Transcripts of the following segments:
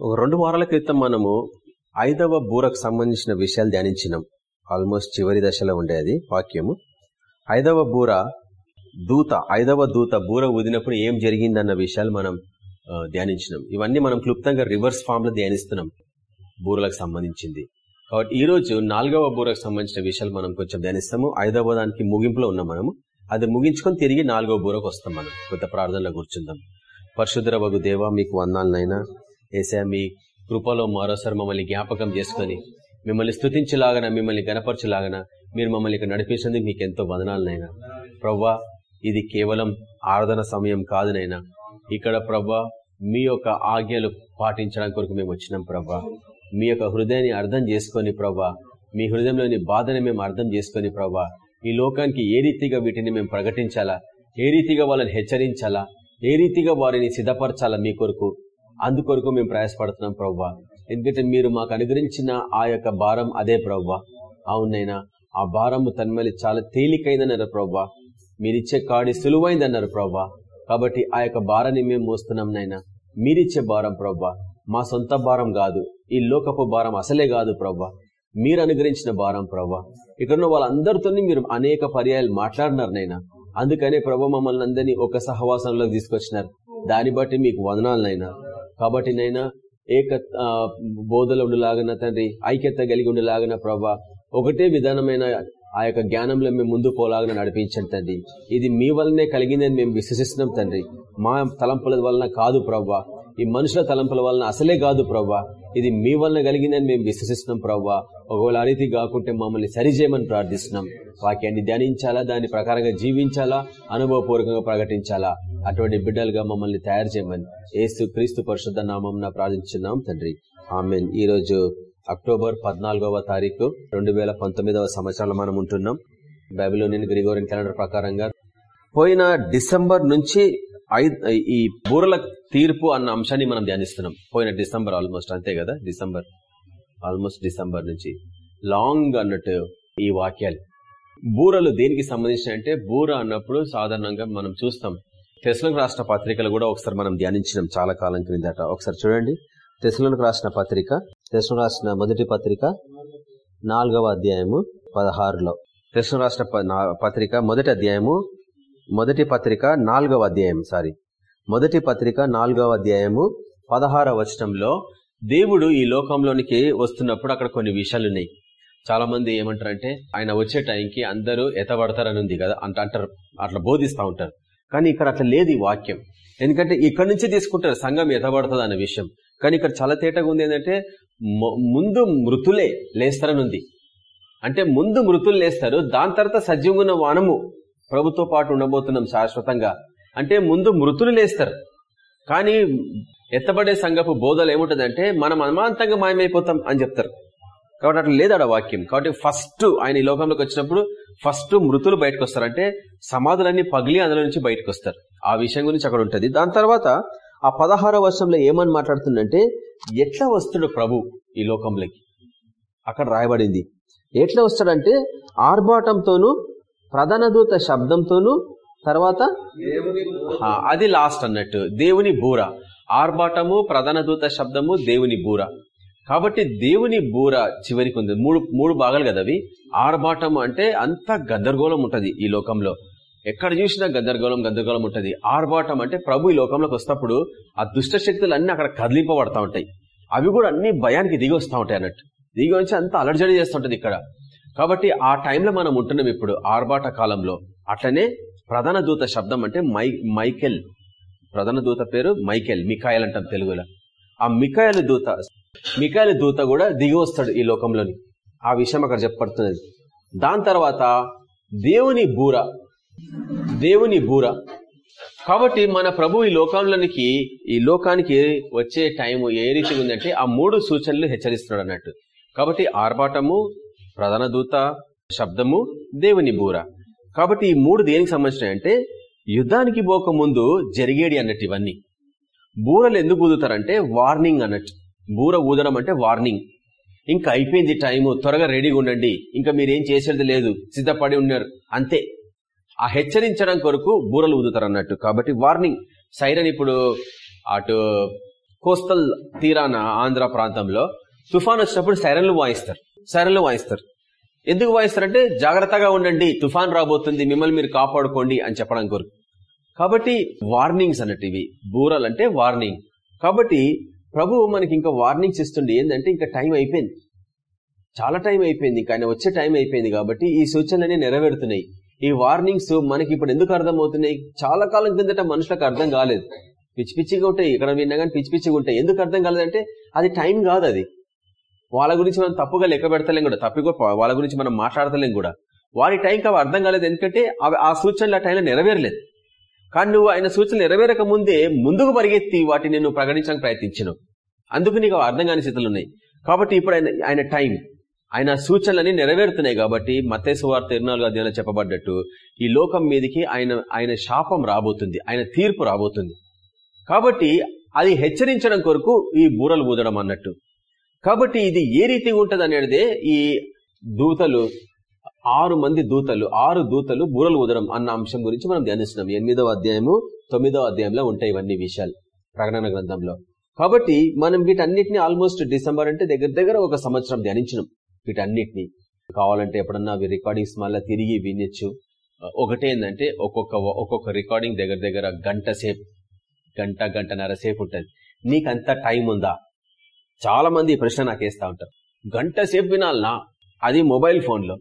ఒక రెండు వారాల క్రితం మనము ఐదవ బూరకు సంబంధించిన విషయాలు ధ్యానించినాం. ఆల్మోస్ట్ చివరి దశలో ఉండేది వాక్యము. ఐదవ బూర దూత ఐదవ దూత బూర ఊదినప్పుడు ఏం జరిగిందన్న విషయాలు మనం ధ్యానించినాం. ఇవన్నీ మనం క్లుప్తంగా రివర్స్ ఫామ్లో ధ్యానిస్తున్నాం బూరలకు సంబంధించింది. కాబట్టి ఈ రోజు నాలుగవ బూరకు సంబంధించిన విషయాలు మనం కొంచెం ధ్యానిస్తాము. ఐదవ దానికి ముగింపులో ఉన్నాం మనము. అది ముగించుకొని తిరిగి నాలుగవ బూరకు వస్తాం మనం. కొత్త ప్రార్థనలో కూర్చుందాం. పరిశుద్ధర వగు దేవ మీకు వందాలనైనా ఏసా మీ కృపలో మరోసారి మమ్మల్ని జ్ఞాపకం చేసుకొని మిమ్మల్ని స్థుతించలాగన మిమ్మల్ని గనపరచలాగన మీరు మమ్మల్ని ఇక్కడ నడిపించినందుకు మీకు ఎంతో వదనాలనైనా ప్రవ్వా ఇది కేవలం ఆరాధన సమయం కాదునైనా ఇక్కడ ప్రవ్వా మీ యొక్క ఆజ్ఞలు పాటించడానికి కొరకు మేము వచ్చినాం ప్రవ్వా. మీ యొక్క హృదయాన్ని అర్థం చేసుకొని ప్రవ్వా మీ హృదయంలోని బాధని మేము అర్థం చేసుకొని ప్రవ్వా ఈ లోకానికి ఏ రీతిగా వీటిని మేము ప్రకటించాలా ఏ రీతిగా వాళ్ళని హెచ్చరించాలా ఏ రీతిగా వారిని సిద్ధపరచాలా మీ కొరకు అందుకొరకు మేము ప్రయాసపడుతున్నాం ప్రవ్వా. ఎందుకంటే మీరు మాకు అనుగ్రహించిన ఆ యొక్క భారం అదే ప్రవ్వా. అవునైనా ఆ భారము తన్మలి చాలా తేలికైందన్నారు ప్రవ్వా. మీరిచ్చే కాడి సులువైందన్నారు ప్రవ్వా. కాబట్టి ఆ యొక్క భారాన్ని మేము మోస్తున్నాం నైనా. మీరిచ్చే భారం ప్రవ్వా మా సొంత భారం కాదు. ఈ లోకపు భారం అసలే కాదు ప్రవ్వా. మీరు అనుగ్రహించిన భారం ప్రవ్వా. ఇక్కడ వాళ్ళందరితో మీరు అనేక పర్యాయాలు మాట్లాడినారు నైనా. అందుకనే ప్రభు మమ్మల్ని అందరినీ ఒక సహవాసంలోకి తీసుకొచ్చినారు. దాన్ని బట్టి మీకు వదనాలనైనా కాబట్టి నైనా ఏక బోధలు బోధలో ఉండలాగన తండ్రి ఐక్యత కలిగి ఉండలాగన ప్రభా ఒకటే విధానమైన ఆ యొక్క జ్ఞానంలో మేము ముందు పోలాగా నడిపించండి తండ్రి. ఇది మీ వల్లనే కలిగిందని మేము విశ్వసిస్తున్నాం తండ్రి. మా తలంపుల వలన కాదు ప్రవ్వా ఈ మనుషుల తలంపుల వలన అసలే కాదు ప్రవ్వా ఇది మీ వలన కలిగిందని మేము విశ్వసిస్తున్నాం ప్రవ్వా ఒకవేళ ఆ రీతి కాకుంటే మమ్మల్ని సరిచేయమని ప్రార్థిస్తున్నాం. వాక్యాన్ని ధ్యానించాలా? దాని ప్రకారంగా జీవించాలా? అనుభవపూర్వకంగా ప్రకటించాలా? అటువంటి బిడ్డలుగా మమ్మల్ని తయారు చేయమని ఏసు క్రీస్తు పరిశుద్ధ నామం ప్రార్థించున్నాం తండ్రి. ఆమెన్. ఈ రోజు అక్టోబర్ పద్నాలుగవ తారీఖు రెండు వేల పంతొమ్మిదవ సంవత్సరాలు మనం ఉంటున్నాం. బైబిలోనియన్ గ్రిగోరియన్ క్యాలెండర్ ప్రకారంగా పోయిన డిసెంబర్ నుంచి ఈ బూరల తీర్పు అన్న అంశాన్ని మనం ధ్యానిస్తున్నాం. పోయిన డిసెంబర్ ఆల్మోస్ట్ అంతే కదా? డిసెంబర్. ఆల్మోస్ట్ డిసెంబర్ నుంచి. లాంగ్ అన్నట్టు ఈ వాక్యాలు. బూరలు దేనికి సంబంధించిన అంటే బూర అన్నప్పుడు సాధారణంగా మనం చూస్తాం. తెసలకు రాసిన పత్రికలు కూడా ఒకసారి మనం ధ్యానించినాం చాలా కాలం క్రిందట. ఒకసారి చూడండి. తెసలకు రాసిన పత్రిక తెసలు రాసిన మొదటి పత్రిక నాలుగవ అధ్యాయము పదహారులో. తెసలు రాసిన ప- నా- పత్రిక మొదటి అధ్యాయము మొదటి పత్రిక నాలుగవ అధ్యాయం సారీ. మొదటి పత్రిక నాలుగవ అధ్యాయము పదహార వచనంలో దేవుడు ఈ లోకంలోనికి వస్తున్నప్పుడు అక్కడ కొన్ని విషయాలు ఉన్నాయి చాలా మంది ఏమంటారంటే ఆయన వచ్చే టైంకి అందరూ ఎతబడతారని ఉంది కదా అంట అంటారు. అట్లా బోధిస్తూ ఉంటారు. కానీ ఇక్కడ అట్లా లేదు ఈ వాక్యం. ఎందుకంటే ఇక్కడ నుంచి తీసుకుంటారు సంఘం ఎతబడుతుంది అనే విషయం. కానీ ఇక్కడ చాలా తేటగా ఉంది ఏంటంటే ముందు మృతులే లేస్తారని ఉంది అంటే ముందు మృతులు లేస్తారు దాని తర్వాత సజీవంగా ఉన్న వానము ప్రభుతో పాటు ఉండబోతున్నాం శాశ్వతంగా. అంటే ముందు మృతులు లేస్తారు. కానీ ఎత్తబడే సంఘపు బోధలు ఏముంటదంటే మనం అమాంతంగా మాయమైపోతాం అని చెప్తారు. కాబట్టి అట్లా లేదు ఆడ వాక్యం. కాబట్టి ఫస్ట్ ఆయన ఈ లోకంలోకి వచ్చినప్పుడు ఫస్ట్ మృతులు బయటకు వస్తారు అంటే సమాధులన్నీ పగిలి అందులో నుంచి బయటకు వస్తారు ఆ విషయం గురించి అక్కడ ఉంటది. దాని తర్వాత ఆ పదహారో వర్షంలో ఏమని మాట్లాడుతుందంటే ఎట్లా వస్తాడు ప్రభు ఈ లోకంలోకి? అక్కడ రాయబడింది. ఎట్లా వస్తాడంటే ఆర్భాటంతోనూ ప్రధాన దూత శబ్దంతోనూ తర్వాత అది లాస్ట్ అన్నట్టు. దేవుని బూర. ఆర్భాటము ప్రధాన దూత శబ్దము దేవుని బూర. కాబట్టి దేవుని బూర చివరికి ఉంది. మూడు మూడు భాగాలు కదా అవి? ఆర్భాటం అంటే అంత గద్దరగోళం ఉంటుంది ఈ లోకంలో. ఎక్కడ చూసినా గద్దరగోళం గందరగోళం ఉంటుంది. ఆర్భాటం అంటే ప్రభు ఈ లోకంలోకి వస్తప్పుడు ఆ దుష్ట శక్తులు అన్ని అక్కడ కదిలింపబడతా ఉంటాయి. అవి కూడా అన్ని భయానికి దిగి వస్తూ ఉంటాయి అన్నట్టు. దిగి వచ్చి అంత అలర్జడి చేస్తుంటది ఇక్కడ. కాబట్టి ఆ టైంలో మనం ఉంటున్నాం ఇప్పుడు ఆర్భాట కాలంలో. అట్లనే ప్రధాన దూత శబ్దం అంటే మై మైకెల్. ప్రధాన దూత పేరు మైకెల్ మికాయల్ అంటాం తెలుగులో. ఆ మికాయల దూత మికాయల దూత కూడా దిగి వస్తాడు ఈ లోకంలోని. ఆ విషయం అక్కడ చెప్పబడుతున్నది. దాని తర్వాత దేవుని బూర దేవుని బూర. కాబట్టి మన ప్రభు ఈ లోకంలోనికి ఈ లోకానికి వచ్చే టైం ఏ రీతిగా ఉందంటే ఆ మూడు సూచనలు హెచ్చరిస్తున్నాడు అన్నట్టు. కాబట్టి ఆర్భాటము ప్రధాన దూత శబ్దము దేవుని బూర. కాబట్టి ఈ మూడు దేనికి సంబంధించినవి అంటే యుద్ధానికి పోక ముందు జరిగేది అన్నట్టు ఇవన్నీ. బూరలు ఎందుకు కుదుతారంటే వార్నింగ్ అన్నట్టు. బూర ఊదడం అంటే వార్నింగ్. ఇంకా అయిపోయింది టైము త్వరగా రెడీగా ఉండండి. ఇంకా మీరేం చేసేది లేదు సిద్ధపడి ఉన్నారు అంతే. ఆ హెచ్చరించడం కొరకు బూరలు ఊదుతారు అన్నట్టు కాబట్టి వార్నింగ్. సైరన్ ఇప్పుడు అటు కోస్తల్ తీరాన ఆంధ్ర ప్రాంతంలో తుఫాన్ వచ్చినప్పుడు సైరన్లు వాయిస్తారు. సైరన్లు వాయిస్తారు. ఎందుకు వాయిస్తారంటే జాగ్రత్తగా ఉండండి తుఫాన్ రాబోతుంది మిమ్మల్ని మీరు కాపాడుకోండి అని చెప్పడం కొరకు. కాబట్టి వార్నింగ్స్ అన్నట్టు ఇవి. బూరలు అంటే వార్నింగ్. కాబట్టి ప్రభు మనకి ఇంకా వార్నింగ్స్ ఇస్తుండే ఏంటంటే ఇంకా టైం అయిపోయింది. చాలా టైం అయిపోయింది. ఇంకా ఆయన వచ్చే టైం అయిపోయింది కాబట్టి ఈ సూచనలన్నీ నెరవేరుతున్నాయి. ఈ వార్నింగ్స్ మనకి ఇప్పుడు ఎందుకు అర్థమవుతున్నాయి? చాలా కాలం కిందట మనుషులకు అర్థం కాలేదు. పిచ్చి పిచ్చిగా ఉంటాయి. ఇక్కడ విన్నా కానీ పిచ్చి పిచ్చిగా ఉంటాయి. ఎందుకు అర్థం కాలేదంటే అది టైం కాదు అది. వాళ్ళ గురించి మనం తప్పుగా లెక్క పెడతలేం కూడా. తప్పిగా వాళ్ళ గురించి మనం మాట్లాడతలేం కూడా. వారి టైంకి అవి అర్థం కాలేదు. ఎందుకంటే అవి ఆ సూచనలు ఆ టైంలో నెరవేరలేదు. కానీ నువ్వు ఆయన సూచనలు నెరవేరక ముందే ముందుకు పరిగెత్తి వాటిని నువ్వు ప్రకటించడానికి ప్రయత్నించినావు. అందుకు నీకు అర్థం కాని స్థితులు ఉన్నాయి. కాబట్టి ఇప్పుడు ఆయన ఆయన టైం. ఆయన సూచనలన్నీ నెరవేరుతున్నాయి కాబట్టి మతేశ్వార్త వార్త ఇరవై అధ్యాయంలో చెప్పబడ్డట్టు ఈ లోకం మీదకి ఆయన ఆయన శాపం రాబోతుంది. ఆయన తీర్పు రాబోతుంది. కాబట్టి అది హెచ్చరించడం కొరకు ఈ బూరలు ఊదడం అన్నట్టు. కాబట్టి ఇది ఏ రీతిగా ఉంటుంది అనేదే ఈ దూతలు ఆరు మంది దూతలు ఆరు దూతలు బూరలు ఊదడం అన్న అంశం గురించి మనం ధ్యానిస్తున్నాం. ఎనిమిదవ అధ్యాయము తొమ్మిదవ అధ్యాయంలో ఉంటాయి ఇవన్నీ విషయాలు ప్రకటన గ్రంథంలో. కాబట్టి మనం వీటన్నిటిని ఆల్మోస్ట్ డిసెంబర్ అంటే దగ్గర దగ్గర ఒక సంవత్సరం ధ్యానించినాం. వీటన్నిటిని కావాలంటే ఎప్పుడన్నా అవి రికార్డింగ్స్ మళ్ళీ తిరిగి వినొచ్చు. ఒకటే ఏంటంటే ఒక్కొక్క ఒక్కొక్క రికార్డింగ్ దగ్గర దగ్గర గంట సేపు గంట గంటన్నర సేపు ఉంటుంది. నీకంత టైం ఉందా? చాలా మంది ఈ ప్రశ్న నాకు వేస్తూ ఉంటారు. గంట సేపు వినాలనా? అది మొబైల్ ఫోన్లో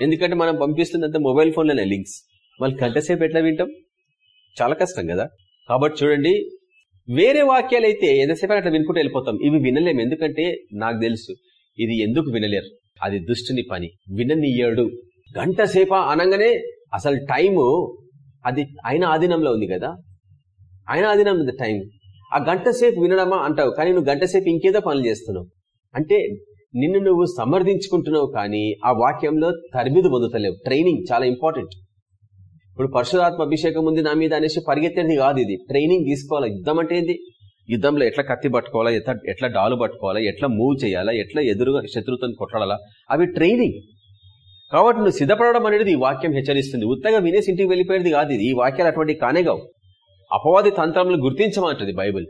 ఎందుకంటే మనం పంపిస్తుందంటే మొబైల్ ఫోన్లోనే లింక్స్ మళ్ళీ గంట సేపు ఎట్లా వింటాం? చాలా కష్టం కదా? కాబట్టి చూడండి వేరే వాక్యాలు అయితే ఎంతసేపు అట్లా వినుకుంటూ వెళ్ళిపోతాం. ఇవి వినలేము ఎందుకంటే నాకు తెలుసు ఇది ఎందుకు వినలేరు? అది దుష్టుని పని. విననీయడు. గంట సేప అనగానే అసలు టైము అది ఆయన ఆధీనంలో ఉంది కదా? ఆయన ఆధీనం ఉంది టైం ఆ గంట సేపు వినడమా అంటావు కానీ నువ్వు గంట సేపు ఇంకేదో పనులు చేస్తున్నావు. అంటే నిన్ను నువ్వు సమర్థించుకుంటున్నావు కానీ ఆ వాక్యంలో తరబిదు పొందుతలేవు. ట్రైనింగ్ చాలా ఇంపార్టెంట్ ఇప్పుడు పరశురాత్మ అభిషేకం ఉంది నా మీద అనేసి పరిగెత్తేది కాదు ఇది. ట్రైనింగ్ తీసుకోవాలి? యుద్ధం అంటే ఏంది? యుద్ధంలో ఎట్లా కత్తి పట్టుకోవాలా? ఎట్లా ఎట్లా డాలు పట్టుకోవాలా? ఎట్లా మూవ్ చేయాలా? ఎట్లా ఎదురుగా శత్రుతను కొట్టడాలా అవి ట్రైనింగ్ కాబట్టి నువ్వు సిద్ధపడడం అనేది ఈ వాక్యం హెచ్చరిస్తుంది. ఉత్తగా వినేసి ఇంటికి వెళ్ళిపోయేది కాదు ఇది. ఈ వాక్యాలు అటువంటి కానేగావు అపవాది తంత్రములు గుర్తించమంటది బైబిల్.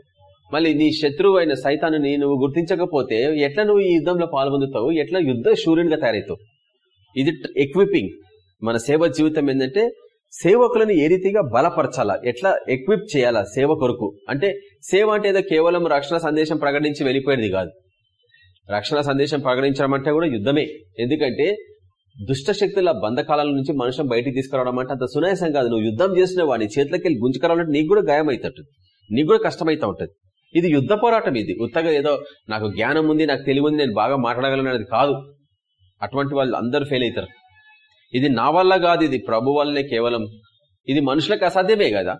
మళ్ళీ నీ శత్రువు అయిన సైతాను నువ్వు గుర్తించకపోతే ఎట్లా నువ్వు ఈ యుద్ధంలో పాల్పొందుతావు ఎట్లా యుద్ధ శూర్యునిగా తయారవుతావు? ఇది ఎక్విపింగ్ మన సేవ జీవితం ఏంటంటే సేవకులను ఏ రీతిగా బలపరచాలా? ఎట్లా ఎక్విప్ చేయాలా సేవ కొరకు అంటే సేవ అంటే ఏదో కేవలం రక్షణ సందేశం ప్రకటించి వెళ్ళిపోయేది కాదు. రక్షణ సందేశం ప్రకటించడం అంటే కూడా యుద్ధమే. ఎందుకంటే దుష్ట శక్తుల బంధకాల నుంచి మనుషులు బయటికి తీసుకురావడం అంటే అంత సునాయాసం కాదు. నువ్వు యుద్ధం చేసిన వాడిని చేతులకి వెళ్ళి గుంజుకురావాలంటే నీకు కూడా గాయం అవుతుంటుంది నీకు కూడా కష్టమైతా ఉంటుంది. ఇది యుద్ధ పోరాటం ఇది. ఉత్తగా ఏదో నాకు జ్ఞానం ఉంది నాకు తెలివి ఉంది నేను బాగా మాట్లాడగలను అనేది కాదు. అటువంటి వాళ్ళు అందరూ ఫెయిల్ అవుతారు. ఇది నా వల్ల కాదు ఇది ప్రభు వల్లనే కేవలం. ఇది మనుషులకు అసాధ్యమే కదా?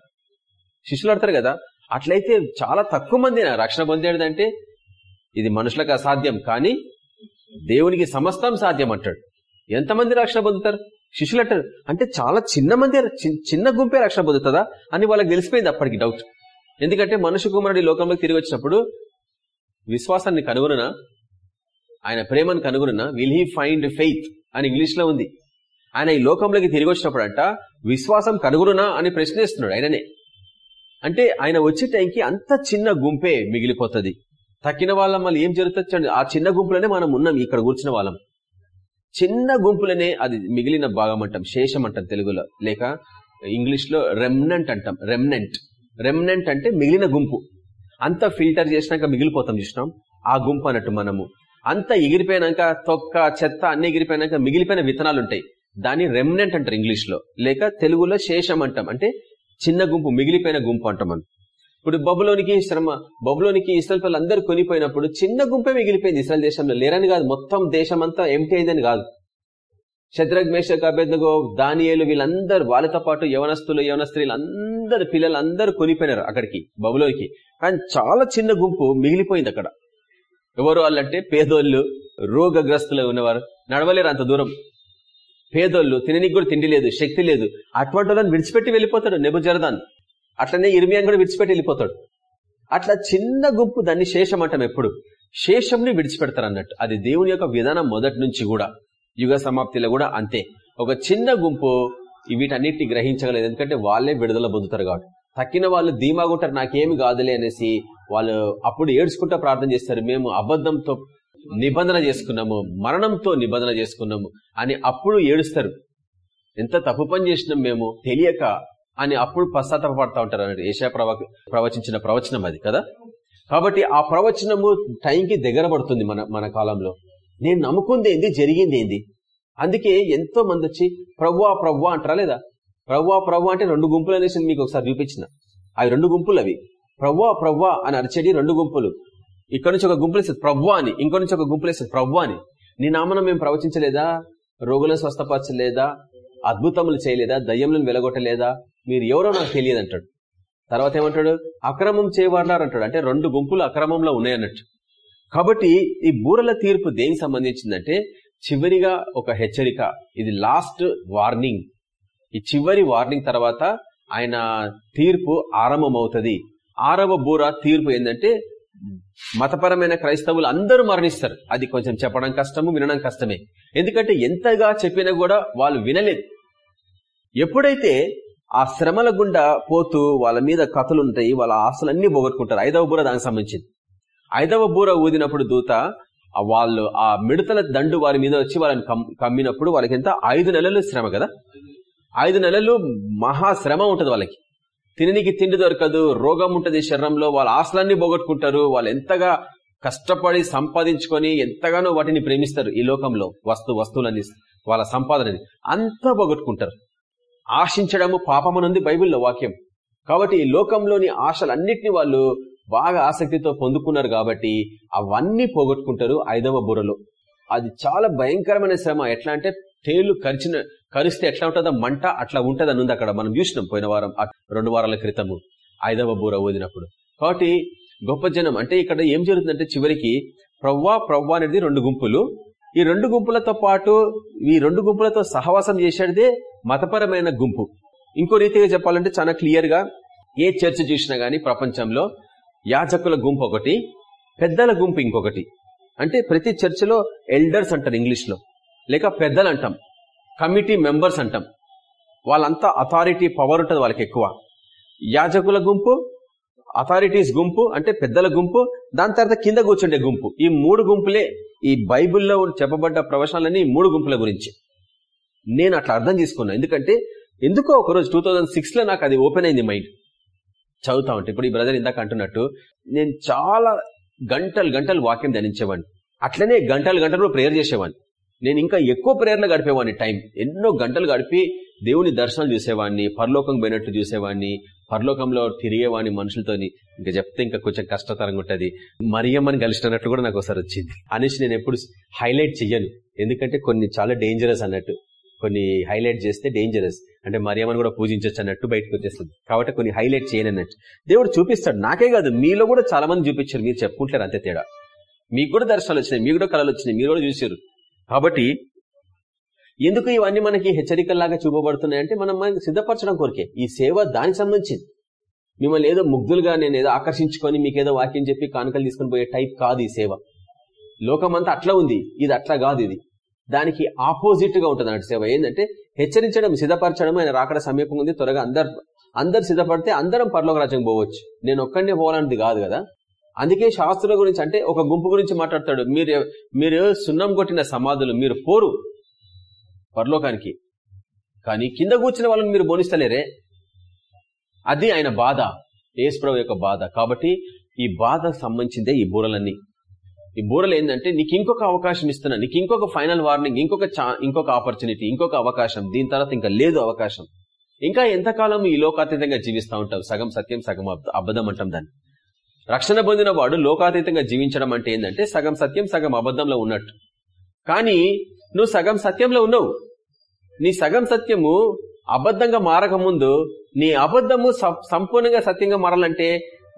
శిష్యులు అడతారు కదా? అట్లయితే చాలా తక్కువ మంది రక్షణ పొందేదంటే ఇది మనుషులకు అసాధ్యం కానీ దేవునికి సమస్తం సాధ్యం అంటాడు. ఎంతమంది రక్షణ పొందుతారు? శిష్యులు అంటారు. అంటే చాలా చిన్న మంది చిన్న గుంపే రక్షణ పొందుతుందా? అని వాళ్ళకి తెలిసిపోయింది అప్పటికి డౌట్ ఎందుకంటే మనుషు కుమారుడి లోకంలోకి తిరిగి వచ్చినప్పుడు విశ్వాసాన్ని కనుగొననా? ఆయన ప్రేమను కనుగొననా? విల్ హీ ఫైండ్ ఫెయిత్ అని ఇంగ్లీష్లో ఉంది. ఆయన ఈ లోకంలోకి తిరిగి వచ్చినప్పుడు అంట విశ్వాసం కనుగొనునా అని ప్రశ్నిస్తున్నాడు ఆయననే. అంటే ఆయన వచ్చే టైంకి అంత చిన్న గుంపే మిగిలిపోతుంది. తక్కిన వాళ్ళం మళ్ళీ ఏం జరుగుతుంది ఆ చిన్న గుంపులోనే మనం ఉన్నాం ఇక్కడ కూర్చున్న వాళ్ళం. చిన్న గుంపులనే అది మిగిలిన భాగం అంటాం శేషం అంటాం తెలుగులో. లేక ఇంగ్లీష్లో రెమ్నెంట్ అంటాం రెమ్నెంట్ రెమ్నెంట్ అంటే మిగిలిన గుంపు. అంత ఫిల్టర్ చేసినాక మిగిలిపోతాం చూసినాం ఆ గుంపు అన్నట్టు మనము. అంత ఎగిరిపోయినాక తొక్క చెత్త అన్ని ఎగిరిపోయినాక మిగిలిపోయిన విత్తనాలు ఉంటాయి దాన్ని రెమ్నెంట్ అంటారు ఇంగ్లీష్లో లేక తెలుగులో శేషం అంటాం. అంటే చిన్న గుంపు మిగిలిపోయిన గుంపు అంటాం మనం. ఇప్పుడు బబులోనికి శ్రమ బబులోనికి ఇస్రాయల్ పిల్లలు అందరూ కొనిపోయినప్పుడు చిన్న గుంపే మిగిలిపోయింది ఇస్రాయల్ దేశంలో. లేరని కాదు మొత్తం దేశం అంతా ఎంటీ అయిందని కాదు. శత్రగ్ మేషక్ అభ్యర్థగో దానియేలు వీళ్ళందరూ వాళ్ళతో పాటు యవనస్తులు యవన స్త్రీలు అందరు పిల్లలు అందరూ కొనిపోయినారు అక్కడికి బబులోనికి. కానీ చాలా చిన్న గుంపు మిగిలిపోయింది అక్కడ. ఎవరు వాళ్ళంటే పేదోళ్ళు రోగగ్రస్తులు ఉన్నవారు. నడవలేరు అంత దూరం. పేదోళ్ళు తిననికి కూడా తిండి లేదు శక్తి లేదు. అటువంటి వాళ్ళని విడిచిపెట్టి వెళ్ళిపోతాడు నెబుజరదాన్. అట్లనే ఇర్మియాన్ కూడా విడిచిపెట్టి వెళ్ళిపోతాడు. అట్లా చిన్న గుంపు దాన్ని శేషం అంటాం ఎప్పుడు. శేషంని విడిచిపెడతారు అన్నట్టు. అది దేవుని యొక్క విధానం మొదటి నుంచి కూడా. యుగ సమాప్తిలో కూడా అంతే. ఒక చిన్న గుంపు వీటన్నిటిని గ్రహించగలేదు. ఎందుకంటే వాళ్ళే విడుదల పొందుతారు కాబట్టి. తక్కిన వాళ్ళు ధీమాగుంటారు నాకేమి కాదులే అనేసి వాళ్ళు అప్పుడు ఏడ్చుకుంటూ ప్రార్థన చేస్తారు. మేము అబద్ధంతో నిబంధన చేసుకున్నాము మరణంతో నిబంధన చేసుకున్నాము అని అప్పుడు ఏడుస్తారు. ఎంత తప్పు పని చేసినాం మేము తెలియక అని అప్పుడు పశ్చాత్తపడతా ఉంటారు అన్నట్టు ఏషా ప్రవచించిన ప్రవచనం అది కదా? కాబట్టి ఆ ప్రవచనము టైంకి దగ్గర పడుతుంది మన మన కాలంలో. నేను నమ్ముకుంది ఏంది జరిగింది ఏంది? అందుకే ఎంతో మంది వచ్చి ప్రవ్వా ప్రవ్వా అంటారా లేదా? ప్రవ్వా ప్రవ్వా అంటే రెండు గుంపులు అనేసి మీకు ఒకసారి చూపించిన. అవి రెండు గుంపులు అవి. ప్రవ్వా ప్రవ్వా అని అరిచేటి రెండు గుంపులు. ఇక్కడ నుంచి ఒక గుంపులు వేస్తుంది అని ఇంకో నుంచి ఒక గుంపులు వేస్తుంది ప్రవ్వా అని నీ నామనం మేము ప్రవచించలేదా? రోగులను స్వస్థపరచలేదా? అద్భుతములు చేయలేదా? దయ్యములను వెలగొట్టలేదా? మీరు ఎవరో నాకు తెలియదు అంటాడు. తర్వాత ఏమంటాడు? అక్రమం చేయవాడారు అంటాడు. అంటే రెండు గుంపులు అక్రమంలో ఉన్నాయన్నట్టు కాబట్టి ఈ బూరల తీర్పు దేనికి సంబంధించిందంటే చివరిగా ఒక హెచ్చరిక. ఇది లాస్ట్ వార్నింగ్ ఈ చివరి వార్నింగ్ తర్వాత ఆయన తీర్పు ఆరంభమవుతుంది. ఆరవ బూర తీర్పు ఏంటంటే మతపరమైన క్రైస్తవులు అందరూ మరణిస్తారు. అది కొంచెం చెప్పడం కష్టము వినడం కష్టమే. ఎందుకంటే ఎంతగా చెప్పినా కూడా వాళ్ళు వినలేదు. ఎప్పుడైతే ఆ శ్రమల గుండా పోతూ వాళ్ళ మీద కథలు ఉంటాయి వాళ్ళ ఆశలన్నీ పోగొట్టుకుంటారు. ఐదవ బూర దానికి సంబంధించింది. ఐదవ బూర ఊదినప్పుడు దూత వాళ్ళు ఆ మిడతల దండు వారి మీద వచ్చి వాళ్ళని కమ్మినప్పుడు వాళ్ళకి ఎంత? ఐదు నెలలు శ్రమ కదా? ఐదు నెలలు మహా శ్రమ ఉంటుంది వాళ్ళకి. తిననికి తిండి దొరకదు రోగం ఉంటుంది శరీరంలో వాళ్ళ ఆశలన్నీ పోగొట్టుకుంటారు వాళ్ళు ఎంతగా కష్టపడి సంపాదించుకొని ఎంతగానో వాటిని ప్రేమిస్తారు ఈ లోకంలో వస్తు వస్తువులని వాళ్ళ సంపాదనని. అంతా పోగొట్టుకుంటారు. ఆశించడము పాపమనుంది బైబిల్లో వాక్యం. కాబట్టి ఈ లోకంలోని ఆశలన్నిటిని వాళ్ళు బాగా ఆసక్తితో పొందుకున్నారు కాబట్టి అవన్నీ పోగొట్టుకుంటారు ఐదవ బుర్రలో. అది చాలా భయంకరమైన శ్రమ. ఎట్లా అంటే తేళ్ళు కరిచిన కరిస్తే ఎట్లా ఉంటుందో మంట అట్లా ఉంటుంది అని అక్కడ. మనం చూసినాం పోయిన వారం రెండు వారాల క్రితము ఐదవ బూర ఊదినప్పుడు కాబట్టి గొప్ప జనం అంటే ఇక్కడ ఏం జరుగుతుందంటే చివరికి ప్రవ్వా ప్రవ్వా అనేది రెండు గుంపులు. ఈ రెండు గుంపులతో పాటు ఈ రెండు గుంపులతో సహవాసం చేసేదే మతపరమైన గుంపు. ఇంకో రీతిగా చెప్పాలంటే చాలా క్లియర్గా ఏ చర్చ చూసినా గానీ ప్రపంచంలో యాజకుల గుంపు ఒకటి పెద్దల గుంపు ఇంకొకటి. అంటే ప్రతి చర్చలో ఎల్డర్స్ అంటారు ఇంగ్లీష్లో లేక పెద్దలు అంటాం. కమిటీ మెంబర్స్ అంటాం. వాళ్ళంతా అథారిటీ పవర్ ఉంటుంది వాళ్ళకి ఎక్కువ యాజకుల గుంపు అథారిటీస్ గుంపు అంటే పెద్దల గుంపు దాని తర్వాత కింద కూర్చుండే గుంపు. ఈ మూడు గుంపులే ఈ బైబిల్లో చెప్పబడ్డ ప్రవచనాలన్నీ మూడు గుంపుల గురించి. నేను అట్లా అర్థం చేసుకున్నా. ఎందుకంటే ఎందుకో ఒకరోజు టూ లో నాకు అది ఓపెన్ అయింది మైండ్. చదువుతా ఉంటే ఇప్పుడు ఈ బ్రదర్ ఇందాక అంటున్నట్టు నేను చాలా గంటలు గంటలు వాక్యం ధ్యానించేవాడిని. అట్లనే గంటలు గంటలు ప్రేయర్ చేసేవాడిని. నేను ఇంకా ఎక్కువ ప్రేరణ గడిపేవాడిని టైం. ఎన్నో గంటలు గడిపి దేవుని దర్శనాలు చూసేవాడిని పరలోకం పోయినట్టు చూసేవాడిని పరలోకంలో తిరిగేవాడిని మనుషులతోని. ఇంకా చెప్తే ఇంకా కొంచెం కష్టతరంగా ఉంటుంది. మరియమ్మని కలిసినట్టు కూడా నాకు ఒకసారి వచ్చింది. అనేసి నేను ఎప్పుడు హైలైట్ చెయ్యను. ఎందుకంటే కొన్ని చాలా డేంజరస్ అన్నట్టు. కొన్ని హైలైట్ చేస్తే డేంజరస్ అంటే మరియమ్మని కూడా పూజించవచ్చు అన్నట్టు బయటకు వచ్చేస్తుంది. కాబట్టి కొన్ని హైలైట్ చేయనన్నట్టు దేవుడు చూపిస్తాడు. నాకే కాదు మీలో కూడా చాలా మంది చూపించారు. మీరు చెప్పుకుంటారు అంతే తేడా. మీకు కూడా దర్శనాలు వచ్చినాయి మీకు కూడా కళలు వచ్చినాయి మీరు కూడా చూసారు కాబట్టి ఎందుకు ఇవన్నీ మనకి హెచ్చరికల్లాగా చూపబడుతున్నాయంటే మనం సిద్ధపరచడం కోరికే. ఈ సేవ దానికి సంబంధించింది. మిమ్మల్ని ఏదో ముగ్ధులుగా నేను ఏదో ఆకర్షించుకొని మీకు ఏదో వాక్యం చెప్పి కానుకలు తీసుకుని పోయే టైప్ కాదు ఈ సేవ. లోకం అంతా అట్లా ఉంది. ఇది అట్లా కాదు ఇది. దానికి ఆపోజిట్గా ఉంటుంది అన్నట్టు సేవ. ఏంటంటే హెచ్చరించడం సిద్ధపరచడం ఆయన రాకడ సమీపం ఉంది. త్వరగా అందరు అందరు సిద్ధపడితే అందరం పర్లోక రాజ్యం పోవచ్చు. నేను ఒక్కడనే పోవాలన్నది కాదు కదా. అందుకే శాస్త్రుల గురించి అంటే ఒక గుంపు గురించి మాట్లాడతాడు. మీరు మీరు సున్నం కొట్టిన సమాధులు మీరు పోరు పరలోకానికి. కానీ కింద కూర్చున్న వాళ్ళని మీరు బోనిస్తలేరే అది ఆయన బాధ. ఏసుప్రభు యొక్క బాధ. కాబట్టి ఈ బాధ సంబంధించిందే ఈ బూరలన్నీ. ఈ బూరలు ఏంటంటే నీకు ఇంకొక అవకాశం ఇస్తున్నా. నీకు ఇంకొక ఫైనల్ వార్నింగ్ ఇంకొక ఇంకొక ఆపర్చునిటీ ఇంకొక అవకాశం. దీని తర్వాత ఇంకా లేదు అవకాశం. ఇంకా ఎంతకాలం ఈ లోకాతీతంగా జీవిస్తూ ఉంటాం సగం సత్యం సగం అబద్ధం అంటాం దాన్ని. రక్షణ పొందిన వాడు లోకాతీతంగా జీవించడం అంటే ఏంటంటే సగం సత్యం సగం అబద్ధంలో ఉన్నట్టు. కానీ నువ్వు సగం సత్యంలో ఉన్నావు. నీ సగం సత్యము అబద్ధంగా మారకముందు నీ అబద్ధము సంపూర్ణంగా సత్యంగా మారాలంటే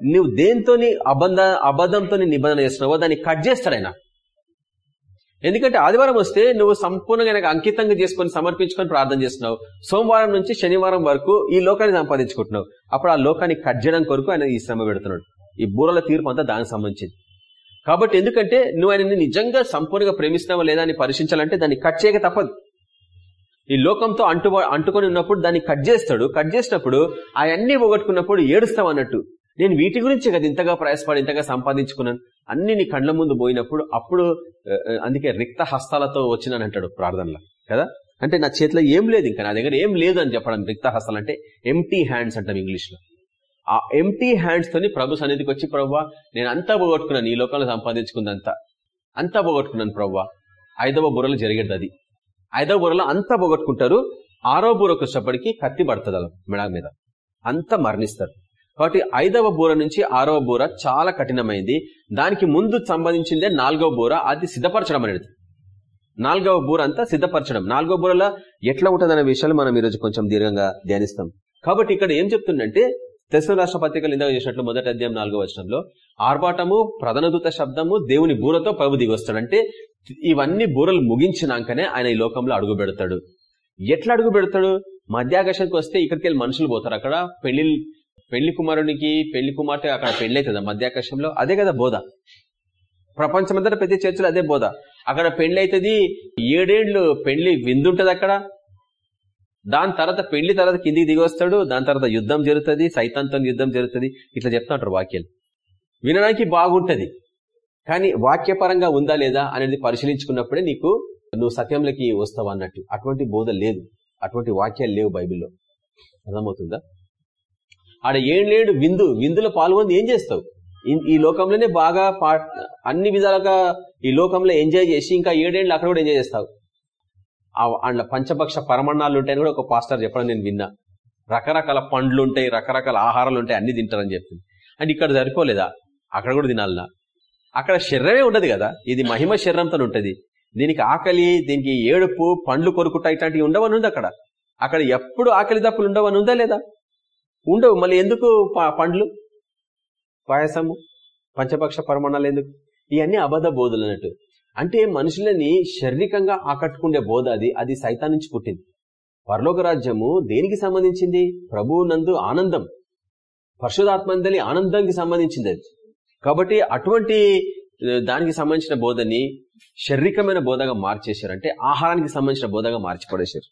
నువ్వు దేంతో అబద్ధ అబద్ధంతో నిబంధన చేస్తున్నావో దాన్ని కట్ చేస్తాడు ఆయన. ఎందుకంటే ఆదివారం వస్తే నువ్వు సంపూర్ణంగా అంకితంగా చేసుకొని సమర్పించుకొని ప్రార్థన చేస్తున్నావు. సోమవారం నుంచి శనివారం వరకు ఈ లోకాన్ని సంపాదించుకుంటున్నావు. అప్పుడు ఆ లోకాన్ని కట్ చేయడం కొరకు ఆయన ఈ శ్రమ పెడుతున్నాడు. ఈ బూరల తీర్పు అంతా దానికి సంబంధించింది. కాబట్టి ఎందుకంటే నువ్వు ఆయనని నిజంగా సంపూర్ణంగా ప్రేమిస్తున్నావా లేదా అని పరీక్షించాలంటే దాన్ని కట్ చేయక తప్పదు. ఈ లోకంతో అంటు అంటుకొని ఉన్నప్పుడు దాన్ని కట్ చేస్తాడు. కట్ చేసినప్పుడు అవన్నీ పోగొట్టుకున్నప్పుడు ఏడుస్తావు అన్నట్టు. నేను వీటి గురించి కదా ఇంతగా ప్రయాసపడి ఇంతగా సంపాదించుకున్నాను. అన్ని నీ కండ్ల ముందు పోయినప్పుడు అప్పుడు అందుకే రిక్త హస్తాలతో వచ్చినాను అంటాడు ప్రార్థనలో. కదా? అంటే నా చేతిలో ఏం లేదు ఇంకా. నా దగ్గర ఏం లేదు అని చెప్పడం రిక్త హస్తాలు అంటే ఎంటీ హ్యాండ్స్ అంటాం ఇంగ్లీష్లో. ఆ ఎంటీ హ్యాండ్స్ తోని ప్రభు సన్నిధికి వచ్చి ప్రవ్వా నేను అంతా పోగొట్టుకున్నాను ఈ లోకంలో సంపాదించుకుందంతా. అంతా పోగొట్టుకున్నాను ప్రవ్వా. ఐదవ బుర్రలో జరిగేది అది ఐదవ బుర్రలో అంతా పోగొట్టుకుంటారు. ఆరో బూరకు వచ్చేప్పటికి కత్తి పడుతుంది మెడ మీద. అంతా మరణిస్తారు. కాబట్టి ఐదవ బూర నుంచి ఆరవ బూర చాలా కఠినమైంది. దానికి ముందు సంబంధించిందే నాలుగవ బూర అది సిద్ధపరచడం అనేది. నాలుగవ బూర అంతా సిద్ధపరచడం. నాలుగవ బూరలో ఎట్లా ఉంటుందనే విషయాలు మనం ఈరోజు కొంచెం దీర్ఘంగా ధ్యానిస్తాం. కాబట్టి ఇక్కడ ఏం చెప్తుందంటే తెస రాష్ట్ర పత్రికలు ఇందాక చేసినట్లు మొదటి అధ్యాయం నాలుగో వచనంలో ఆర్భాటము ప్రధానదూత శబ్దము దేవుని బూరతో ప్రభు దిగి వస్తాడు. అంటే ఇవన్నీ బూరలు ముగించినాకనే ఆయన ఈ లోకంలో అడుగు పెడతాడు ఎట్లా అడుగు పెడతాడు మధ్యాకాశానికి వస్తే ఇక్కడికి వెళ్ళి మనుషులు పోతారు. అక్కడ పెళ్ళి పెళ్ళి కుమారునికి పెళ్ళి కుమార్తె అక్కడ పెళ్ళి అవుతుంది మధ్యాకాశంలో అదే కదా బోధ. ప్రపంచమంతటా ప్రతి చర్చలు అదే బోధ. అక్కడ పెళ్ళి అవుతుంది. ఏడేళ్ళు పెళ్ళి విందుంటది అక్కడ. దాని తర్వాత పెళ్ళి తర్వాత కిందికి దిగి వస్తాడు దాని తర్వాత యుద్ధం జరుగుతుంది సైతాంతో యుద్ధం జరుగుతుంది ఇట్లా చెప్తుంటారు వాక్యాలు. వినడానికి బాగుంటుంది కానీ వాక్యపరంగా ఉందా లేదా అనేది పరిశీలించుకున్నప్పుడే నీకు నువ్వు సత్యంలోకి వస్తావు అన్నట్టు. అటువంటి బోధ లేదు. అటువంటి వాక్యాలు లేవు బైబిల్లో. అర్థమవుతుందా? ఆడ ఏం లేడు విందు. విందులో పాల్గొని ఏం చేస్తావు? ఈ- లోకంలోనే బాగా పా- అన్ని విధాలుగా ఈ లోకంలో ఎంజాయ్ చేసి ఇంకా ఏడేళ్ళు అక్కడ కూడా ఎంజాయ్ చేస్తావు. అందులో పంచభక్ష పరమణాలు ఉంటాయని కూడా ఒక పాస్టర్ చెప్పడం నేను విన్నా. రకరకాల పండ్లు ఉంటాయి రకరకాల ఆహారాలు ఉంటాయి అన్ని తింటారని చెప్తుంది అండ్ ఇక్కడ సరిపోలేదా? అక్కడ కూడా తినాలనా అక్కడ శరీరమే ఉండదు కదా. ఇది మహిమ శరీరంతో ఉంటుంది. దీనికి ఆకలి దీనికి ఏడుపు పండ్లు కొరుకుట ఇట్లాంటివి ఉండవని ఉంది అక్కడ. అక్కడ ఎప్పుడు ఆకలి దప్పులు ఉండవని ఉందా లేదా? ఉండవు. మళ్ళీ ఎందుకు ప- పండ్లు? పాయసము? పంచపక్ష పరమాణాలు ఎందుకు? ఇవన్నీ అబద్ధ బోధులు అన్నట్టు అంటే మనుషులని శారీరకంగా ఆకట్టుకునే బోధ అది అది సైతాన్ నుంచి పుట్టింది. పరలోక రాజ్యము దేనికి సంబంధించింది? ప్రభువు నందు ఆనందం. పరిశుధాత్మందలి ఆనందానికి సంబంధించింది అది. కాబట్టి అటువంటి దానికి సంబంధించిన బోధని శారీరకమైన బోధగా మార్చేశారు. అంటే ఆహారానికి సంబంధించిన బోధగా మార్చిపడేశారు.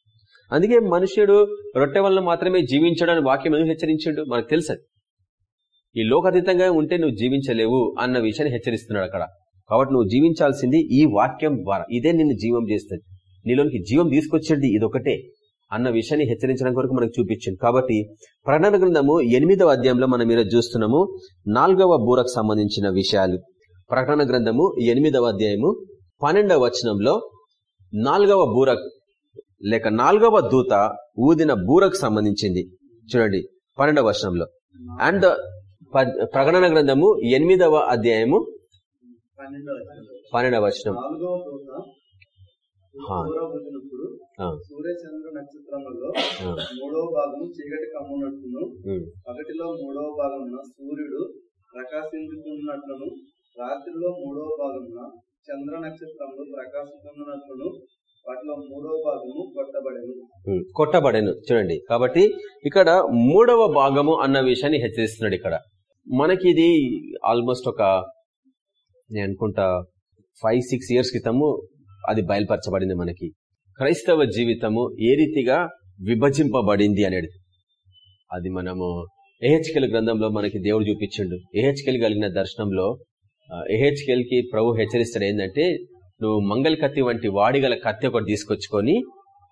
అందుకే మనుష్యుడు రొట్టె వలన మాత్రమే జీవించడానికి వాక్యం ఎందుకు హెచ్చరించాడు? మనకు తెలుసు ఈ లోకాతీతంగా ఉంటే నువ్వు జీవించలేవు అన్న విషయాన్ని హెచ్చరిస్తున్నాడు అక్కడ. కాబట్టి నువ్వు జీవించాల్సింది ఈ వాక్యం ద్వారా. ఇదే నిన్ను జీవం చేస్తుంది. నీలోనికి జీవం తీసుకొచ్చేది ఇదొకటే అన్న విషయాన్ని హెచ్చరించడం కొరకు మనకు చూపించింది. కాబట్టి ప్రకటన గ్రంథము ఎనిమిదవ అధ్యాయంలో మనం ఈరోజు చూస్తున్నాము నాలుగవ బూరకు సంబంధించిన విషయాలు. ప్రకటన గ్రంథము ఎనిమిదవ అధ్యాయము పన్నెండవ వచనంలో నాలుగవ బూరక్ లేక నాలుగవ దూత ఊదిన బూరకు సంబంధించింది. చూడండి పన్నెండవ వచనంలో. అండ్ ప్రకటన గ్రంథము ఎనిమిదవ అధ్యాయము పన్నెండవ వచనం. సూర్యచంద్ర నక్షత్రములలో ఆ, మూడవ భాగము చీకటి కమ్మునట్టును పగటిలో మూడవ భాగమున సూర్యుడు ప్రకాశించుకున్నట్లును రాత్రిలో మూడవ భాగమున చంద్ర నక్షత్రములు ప్రకాశిస్తున్నట్లును వాటిలో మూడవ భాగము కొట్టబడెను. కొట్టబడెను. చూడండి. కాబట్టి ఇక్కడ మూడవ భాగము అన్న విషయాన్ని హెచ్చరిస్తున్నాడు ఇక్కడ. మనకి ఇది ఆల్మోస్ట్ ఒక నేను అనుకుంటా ఫైవ్ సిక్స్ ఇయర్స్ క్రితము అది బయలుపరచబడింది మనకి. క్రైస్తవ జీవితము ఏ రీతిగా విభజింపబడింది అనేది. అది మనము ఏహెచ్కెల్ గ్రంథంలో మనకి దేవుడు చూపించిండు. ఏహెచ్కెల్ కలిగిన దర్శనంలో ఏహెచ్కెల్కి ప్రభు హెచ్చరిస్తాడు ఏంటంటే నువ్వు మంగళ కత్తి వంటి వాడిగల కత్తి ఒకటి తీసుకొచ్చుకొని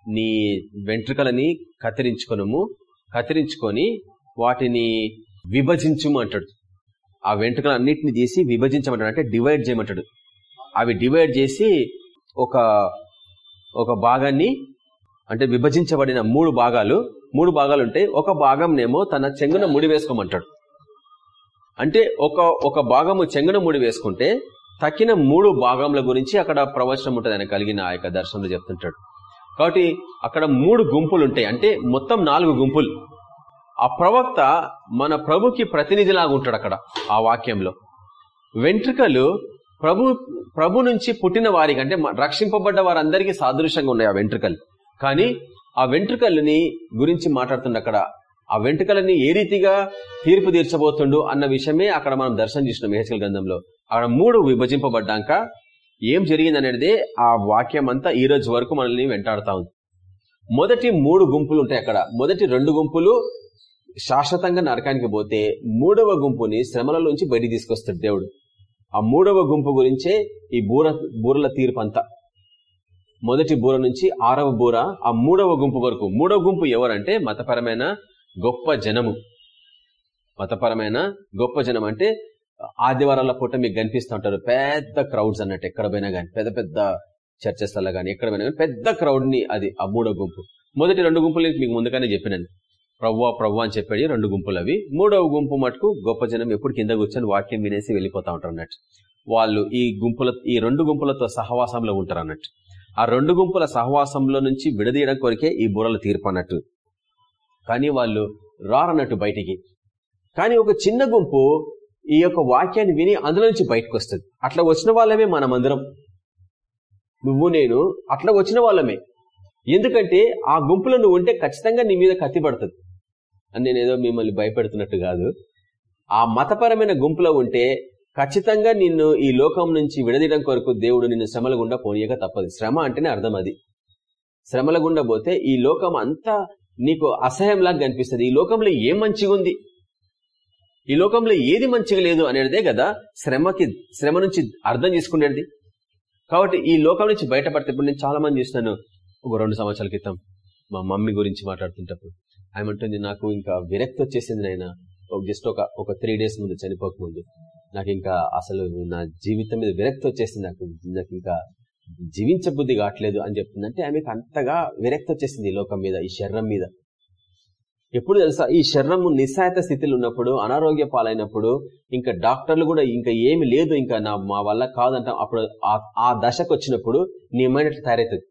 నీ వెంట్రుకలని కత్తిరించుకొనము. కత్తిరించుకొని వాటిని విభజించుము అంటాడు. ఆ వెంట్రుకలన్నిటిని తీసి విభజించమంటాడు అంటే డివైడ్ చేయమంటాడు అవి డివైడ్ చేసి ఒక ఒక భాగాన్ని అంటే విభజించబడిన మూడు భాగాలు మూడు భాగాలు ఉంటాయి ఒక భాగంనేమో తన చెంగున ముడి వేసుకోమంటాడు. అంటే ఒక ఒక భాగము చెంగున ముడి వేసుకుంటే తక్కిన మూడు భాగముల గురించి అక్కడ ప్రవచనం ఉంటుంది. ఆయన కలిగిన ఆ యొక్క దర్శనంలో చెప్తుంటాడు. కాబట్టి అక్కడ మూడు గుంపులు ఉంటాయి అంటే మొత్తం నాలుగు గుంపులు. ఆ ప్రవక్త మన ప్రభుకి ప్రతినిధిలాగా ఉంటాడు అక్కడ ఆ వాక్యంలో. వెంట్రుకలు ప్రభు ప్రభు నుంచి పుట్టిన వారికి అంటే రక్షింపబడ్డ వారందరికీ సాదృశ్యంగా ఉన్నాయి ఆ వెంట్రుకలు. కానీ ఆ వెంట్రుకలని గురించి మాట్లాడుతుండ అక్కడ ఆ వెంట్రుకలని ఏ రీతిగా తీర్పు తీర్చబోతుండు అన్న విషయమే అక్కడ మనం దర్శనం చేసినాం హెచ్కల్ గ్రంథంలో. అక్కడ మూడు విభజింపబడ్డాక ఏం జరిగింది అనేది ఆ వాక్యం అంతా ఈ రోజు వరకు మనల్ని వెంటాడుతా ఉంది. మొదటి మూడు గుంపులు ఉంటాయి అక్కడ. మొదటి రెండు గుంపులు శాశ్వతంగా నరకానికి పోతే మూడవ గుంపుని శ్రమలలోంచి బయట తీసుకొస్తాడు దేవుడు. ఆ మూడవ గుంపు గురించే ఈ బూర బూరల తీర్పు అంతా మొదటి బూర నుంచి ఆరవ బూర ఆ మూడవ గుంపు వరకు. మూడవ గుంపు ఎవరంటే మతపరమైన గొప్ప జనము. మతపరమైన గొప్ప జనం అంటే ఆదివారాల పూట మీకు కనిపిస్తూ ఉంటారు. పెద్ద క్రౌడ్స్ అన్నట్టు ఎక్కడ పోయినా కానీ పెద్ద పెద్ద చర్చెస్ అలా కానీ ఎక్కడ పోయినా కానీ పెద్ద క్రౌడ్ని అది ఆ మూడో గుంపు. మొదటి రెండు గుంపులు మీకు ముందుగానే చెప్పినాను. ప్రవ్వా ప్రవ్వా అని చెప్పాడు. రెండు గుంపులు అవి. మూడవ గుంపు మటుకు గొప్ప జనం ఎప్పుడు కింద కూర్చొని వాక్యం వినేసి వెళ్ళిపోతా ఉంటారు అన్నట్టు. వాళ్ళు ఈ గుంపుల ఈ రెండు గుంపులతో సహవాసంలో ఉంటారు అన్నట్టు. ఆ రెండు గుంపుల సహవాసంలో నుంచి విడదీయడం కొరికే ఈ బుర్రల తీర్పు అన్నట్టు. కానీ వాళ్ళు రారన్నట్టు బయటికి. కానీ ఒక చిన్న గుంపు ఈ యొక్క వాక్యాన్ని విని అందులో నుంచి బయటకు వస్తుంది. అట్లా వచ్చిన వాళ్ళమే మనమందరం నువ్వు నేను అట్లా వచ్చిన వాళ్ళమే. ఎందుకంటే ఆ గుంపులో నువ్వు ఉంటే ఖచ్చితంగా నీ మీద కత్తి పడుతుంది. అని నేను ఏదో మిమ్మల్ని భయపెడుతున్నట్టు కాదు. ఆ మతపరమైన గుంపులో ఉంటే ఖచ్చితంగా నిన్ను ఈ లోకం నుంచి విడదీయడం కొరకు దేవుడు నిన్ను శ్రమల గుండా పోనీయక తప్పదు. శ్రమ అంటేనే అర్థం అది. శ్రమల గుండా పోతే ఈ లోకం అంతా నీకు అసహ్యంలాగా కనిపిస్తుంది. ఈ లోకంలో ఏం మంచిగా ఉంది? ఈ లోకంలో ఏది మంచిగా లేదు అనేదే కదా శ్రమకి శ్రమ నుంచి అర్థం చేసుకునేది. కాబట్టి ఈ లోకం నుంచి బయటపడితే ఇప్పుడు నేను చాలా మంది చూస్తున్నాను ఒక రెండు సంవత్సరాల క్రితం మా మమ్మీ గురించి మాట్లాడుతుంటప్పుడు ఆమె అంటుంది నాకు ఇంకా విరక్తి వచ్చేసింది నాయన. జస్ట్ ఒక ఒక త్రీ డేస్ ముందు చనిపోకముందు. నాకు ఇంకా అసలు నా జీవితం మీద విరక్తి వచ్చేసింది. నాకు నాకు ఇంకా జీవించబుద్ధి కావట్లేదు అని చెప్తుంది. అంటే ఆమెకు అంతగా విరక్తి వచ్చేసింది ఈ లోకం మీద ఈ శరీరం మీద. ఎప్పుడు తెలుసా? ఈ శరీరము నిస్సాయత స్థితిలో ఉన్నప్పుడు అనారోగ్య పాలైనప్పుడు ఇంకా డాక్టర్లు కూడా ఇంకా ఏమి లేదు. ఇంకా నా మా వల్ల కాదంట. అప్పుడు ఆ దశకు వచ్చినప్పుడు నీ మైండ్ తయారవుతుంది.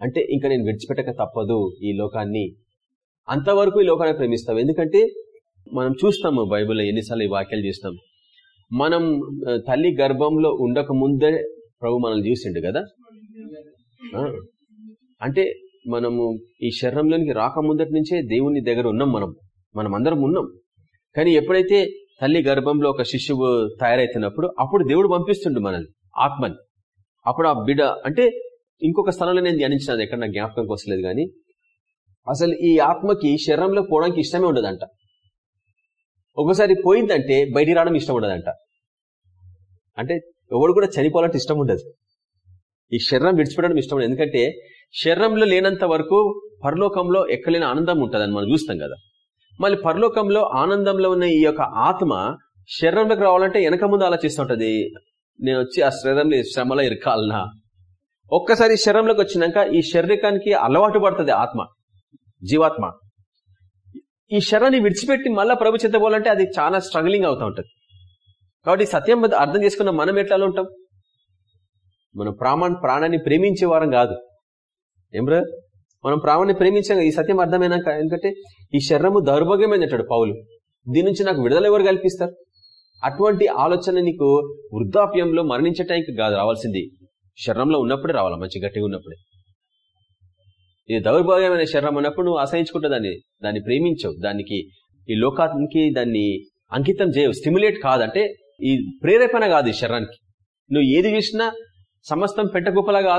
అంటే ఇంకా నేను విడిచిపెట్టక తప్పదు ఈ లోకాన్ని. అంతవరకు ఈ లోకాన్ని ప్రేమిస్తాం. ఎందుకంటే మనం చూస్తాము బైబిల్లో ఎన్నిసార్లు ఈ వాక్యాలు చూస్తాం. మనం తల్లి గర్భంలో ఉండక ముందే ప్రభు మనల్ని చూసిండు కదా? అంటే మనము ఈ శరీరంలోనికి రాకముందటి నుంచే దేవుని దగ్గర ఉన్నాం మనం. మనం అందరం ఉన్నాం. కానీ ఎప్పుడైతే తల్లి గర్భంలో ఒక శిశువు తయారైతున్నప్పుడు అప్పుడు దేవుడు పంపిస్తుండు మనల్ని ఆత్మని. అప్పుడు ఆ బిడ అంటే ఇంకొక స్థలంలో నేను ధ్యానించినది ఎక్కడ నా జ్ఞాపకంకి వస్తలేదు కానీ అసలు ఈ ఆత్మకి శరీరంలో పోవడానికి ఇష్టమే ఉండదంట. ఒకసారి పోయిందంటే బయటికి రావడం ఇష్టం ఉండదంట. అంటే ఎవడు కూడా చనిపోవాలంటే ఇష్టం ఉండదు. ఈ శరీరం విడిచిపెట్టడం ఇష్టం ఉండదు. ఎందుకంటే శరీరంలో లేనంత వరకు పరలోకంలో ఎక్కలేని ఆనందం ఉంటుందని మనం చూస్తాం కదా. మళ్ళీ పరలోకంలో ఆనందంలో ఉన్న ఈ యొక్క ఆత్మ శరీరంలోకి రావాలంటే వెనక ముందు ఆలోచిస్తుంటది నేను వచ్చి ఆ శరీరంలో శ్రమలో ఇరకాలనా? ఒక్కసారి శరీరంలోకి వచ్చినాక ఈ శరీరానికి అలవాటు పడుతుంది ఆత్మ. జీవాత్మ. ఈ శరణి విడిచిపెట్టి మళ్ళీ ప్రభు చెంత పోవాలంటే అది చాలా స్ట్రగ్లింగ్ అవుతూ ఉంటుంది. కాబట్టి సత్యం అర్థం చేసుకున్న మనం ఎట్లా ఉంటాం? మనం ప్రామా ప్రాణాన్ని ప్రేమించే వారం కాదు. ఏం మనం ప్రాణాన్ని ప్రేమించాం ఈ సత్యం అర్థమైనాక ఎందుకంటే ఈ శరీరము దౌర్భాగ్యమైనటాడు పౌలు. దీని నుంచి నాకు విడుదల ఎవరు కల్పిస్తారు? అటువంటి ఆలోచన నీకు వృద్ధాప్యంలో మరణించటానికి కాదు రావాల్సింది. శరణంలో ఉన్నప్పుడే రావాలి? మంచి గట్టిగా ఉన్నప్పుడే. ఇది దౌర్భాగ్యమైన శరీరం అన్నప్పుడు నువ్వు అసహించుకుంటా దాన్ని దాన్ని ప్రేమించవు. దానికి ఈ లోకానికి దాన్ని అంకితం చేయవు. స్టిమ్యులేట్ కాదంటే ఈ ప్రేరేపణ కాదు ఈ శరీరానికి. నువ్వు ఏది చూసినా సమస్తం పెట్టగుప్పలాగా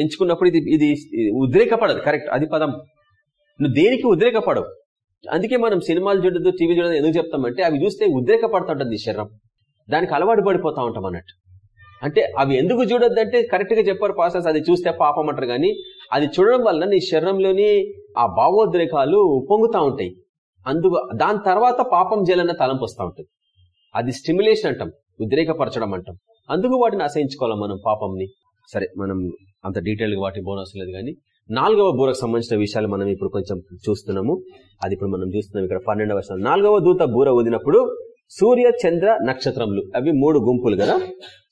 ఎంచుకున్నప్పుడు ఇది ఇది ఉద్రేకపడదు. కరెక్ట్. అది పదం. నువ్వు దేనికి ఉద్రేకపడవు? అందుకే మనం సినిమాలు చూడద్దు టీవీ చూడదు ఎందుకు చెప్తామంటే అవి చూస్తే ఉద్రేకపడుతుంటుంది ఈ శరీరం. దానికి అలవాటు పడిపోతా ఉంటాం అన్నట్టు. అంటే అవి ఎందుకు చూడొద్దంటే కరెక్ట్గా చెప్పారు పాసెస్ అది చూస్తే పాపం అంటారు కానీ అది చూడడం వల్ల నీ శరీరంలోని ఆ భావోద్రేకాలు పొంగుతా ఉంటాయి. అందుకు దాని తర్వాత పాపం చేయాలన్న తలంపు వస్తూ ఉంటుంది. అది స్టిమ్యులేషన్ అంటాం ఉద్రేకపరచడం అంటాం. అందుకు వాటిని ఆశయించుకోవాలి మనం పాపంని? సరే మనం అంత డీటెయిల్గా వాటి బోనస్ లేదు కానీ నాలుగవ బూరకు సంబంధించిన విషయాలు మనం ఇప్పుడు కొంచెం చూస్తున్నాము. అది ఇప్పుడు మనం చూస్తున్నాం ఇక్కడ పన్నెండవ వర్షం నాలుగవ దూత బూర ఊదినప్పుడు సూర్య చంద్ర నక్షత్రములు. అవి మూడు గుంపులు కదా?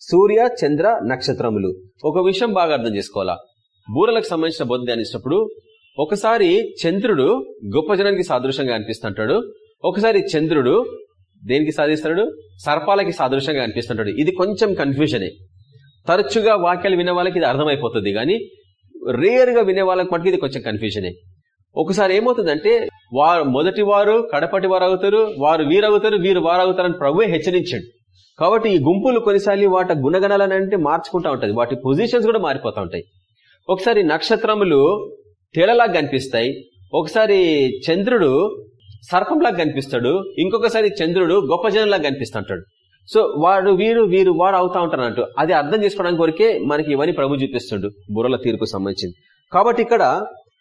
సూర్య చంద్ర నక్షత్రములు. ఒక విషయం బాగా అర్థం చేసుకోవాలా? బూరలకు సంబంధించిన బోధ ధ్యానించినప్పుడు ఒకసారి చంద్రుడు గొప్ప జనానికి సాదృశ్యంగా అనిపిస్తుంటాడు. ఒకసారి చంద్రుడు దేనికి సాధిస్తాడు సర్పాలకి సాదృశ్యంగా అనిపిస్తుంటాడు. ఇది కొంచెం కన్ఫ్యూజనే తరచుగా వాక్యాలు వినే వాళ్ళకి ఇది అర్థమైపోతుంది కానీ రేర్గా వినే వాళ్ళకి మటుకు ఇది కొంచెం కన్ఫ్యూజనే ఒకసారి ఏమవుతుందంటే వారు మొదటి వారు కడపటి వారు అవుతారు వారు వీరవుతారు వీరు వారు అవుతారని ప్రభువే హెచ్చరించాడు. కాబట్టి ఈ గుంపులు కొన్నిసార్లు వాటి గుణగణాలను అంటే మార్చుకుంటా ఉంటుంది వాటి పొజిషన్స్ కూడా మారిపోతా ఉంటాయి. ఒకసారి నక్షత్రములు తేలలా కనిపిస్తాయి. ఒకసారి చంద్రుడు సర్పంలా కనిపిస్తాడు. ఇంకొకసారి చంద్రుడు గొప్ప జనంలా కనిపిస్తుంటాడు. సో వాడు వీరు వీరు వాడు అవుతా ఉంటారు అది అర్థం చేసుకోవడానికి వరకే మనకి ఇవన్నీ ప్రభు చూపిస్తుండు. బుర్రల తీర్పు సంబంధించింది. కాబట్టి ఇక్కడ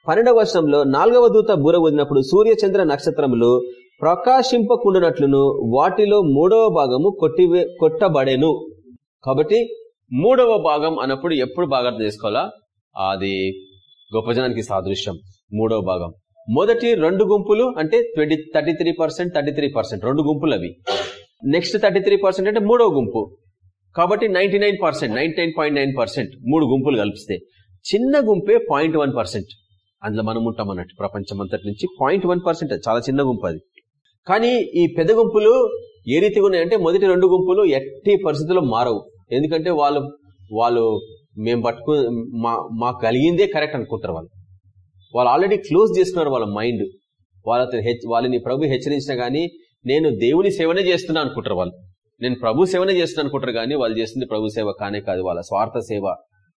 పన్నెండవ వర్షంలో నాలుగవ దూత బుర్ర వదినప్పుడు సూర్య చంద్ర నక్షత్రములు ప్రకాశింపకుండునట్లును వాటిలో మూడవ భాగము కొట్టి కొట్టబడేను. కాబట్టి మూడవ భాగం అన్నప్పుడు ఎప్పుడు బాగా అర్థం చేసుకోవాలా? అది గొప్ప జనానికి సాదృశ్యం. మూడవ భాగం. మొదటి రెండు గుంపులు అంటే twenty thirty three percent thirty three percent. రెండు గుంపులు అవి నెక్స్ట్ థర్టీ త్రీ పర్సెంట్ అంటే మూడవ గుంపు. కాబట్టి ninety nine percent ninety nine point nine percent మూడు గుంపులు కలిపిస్తే చిన్న గుంపే పాయింట్ వన్ పర్సెంట్. అందులో మనం ఉంటాం అన్నట్టు. ప్రపంచం అంతటి నుంచి పాయింట్ వన్ పర్సెంట్. చాలా చిన్న గుంపు అది. కానీ ఈ పెద్ద గుంపులు ఏ రీతిగా ఉన్నాయంటే మొదటి రెండు గుంపులు ఎట్టి పరిస్థితుల్లో మారవు. ఎందుకంటే వాళ్ళు వాళ్ళు మేము పట్టుకు మా మాకు కలిగిందే కరెక్ట్ అనుకుంటారు వాళ్ళు. వాళ్ళు ఆల్రెడీ క్లోజ్ చేసుకున్నారు వాళ్ళ మైండ్. వాళ్ళతో వాళ్ళని ప్రభు హెచ్చరించినా కానీ నేను దేవుని సేవనే చేస్తున్నా అనుకుంటారు వాళ్ళు. నేను ప్రభు సేవనే చేస్తున్నా అనుకుంటారు కానీ వాళ్ళు చేస్తుంది ప్రభు సేవ కానే కాదు. వాళ్ళ స్వార్థ సేవ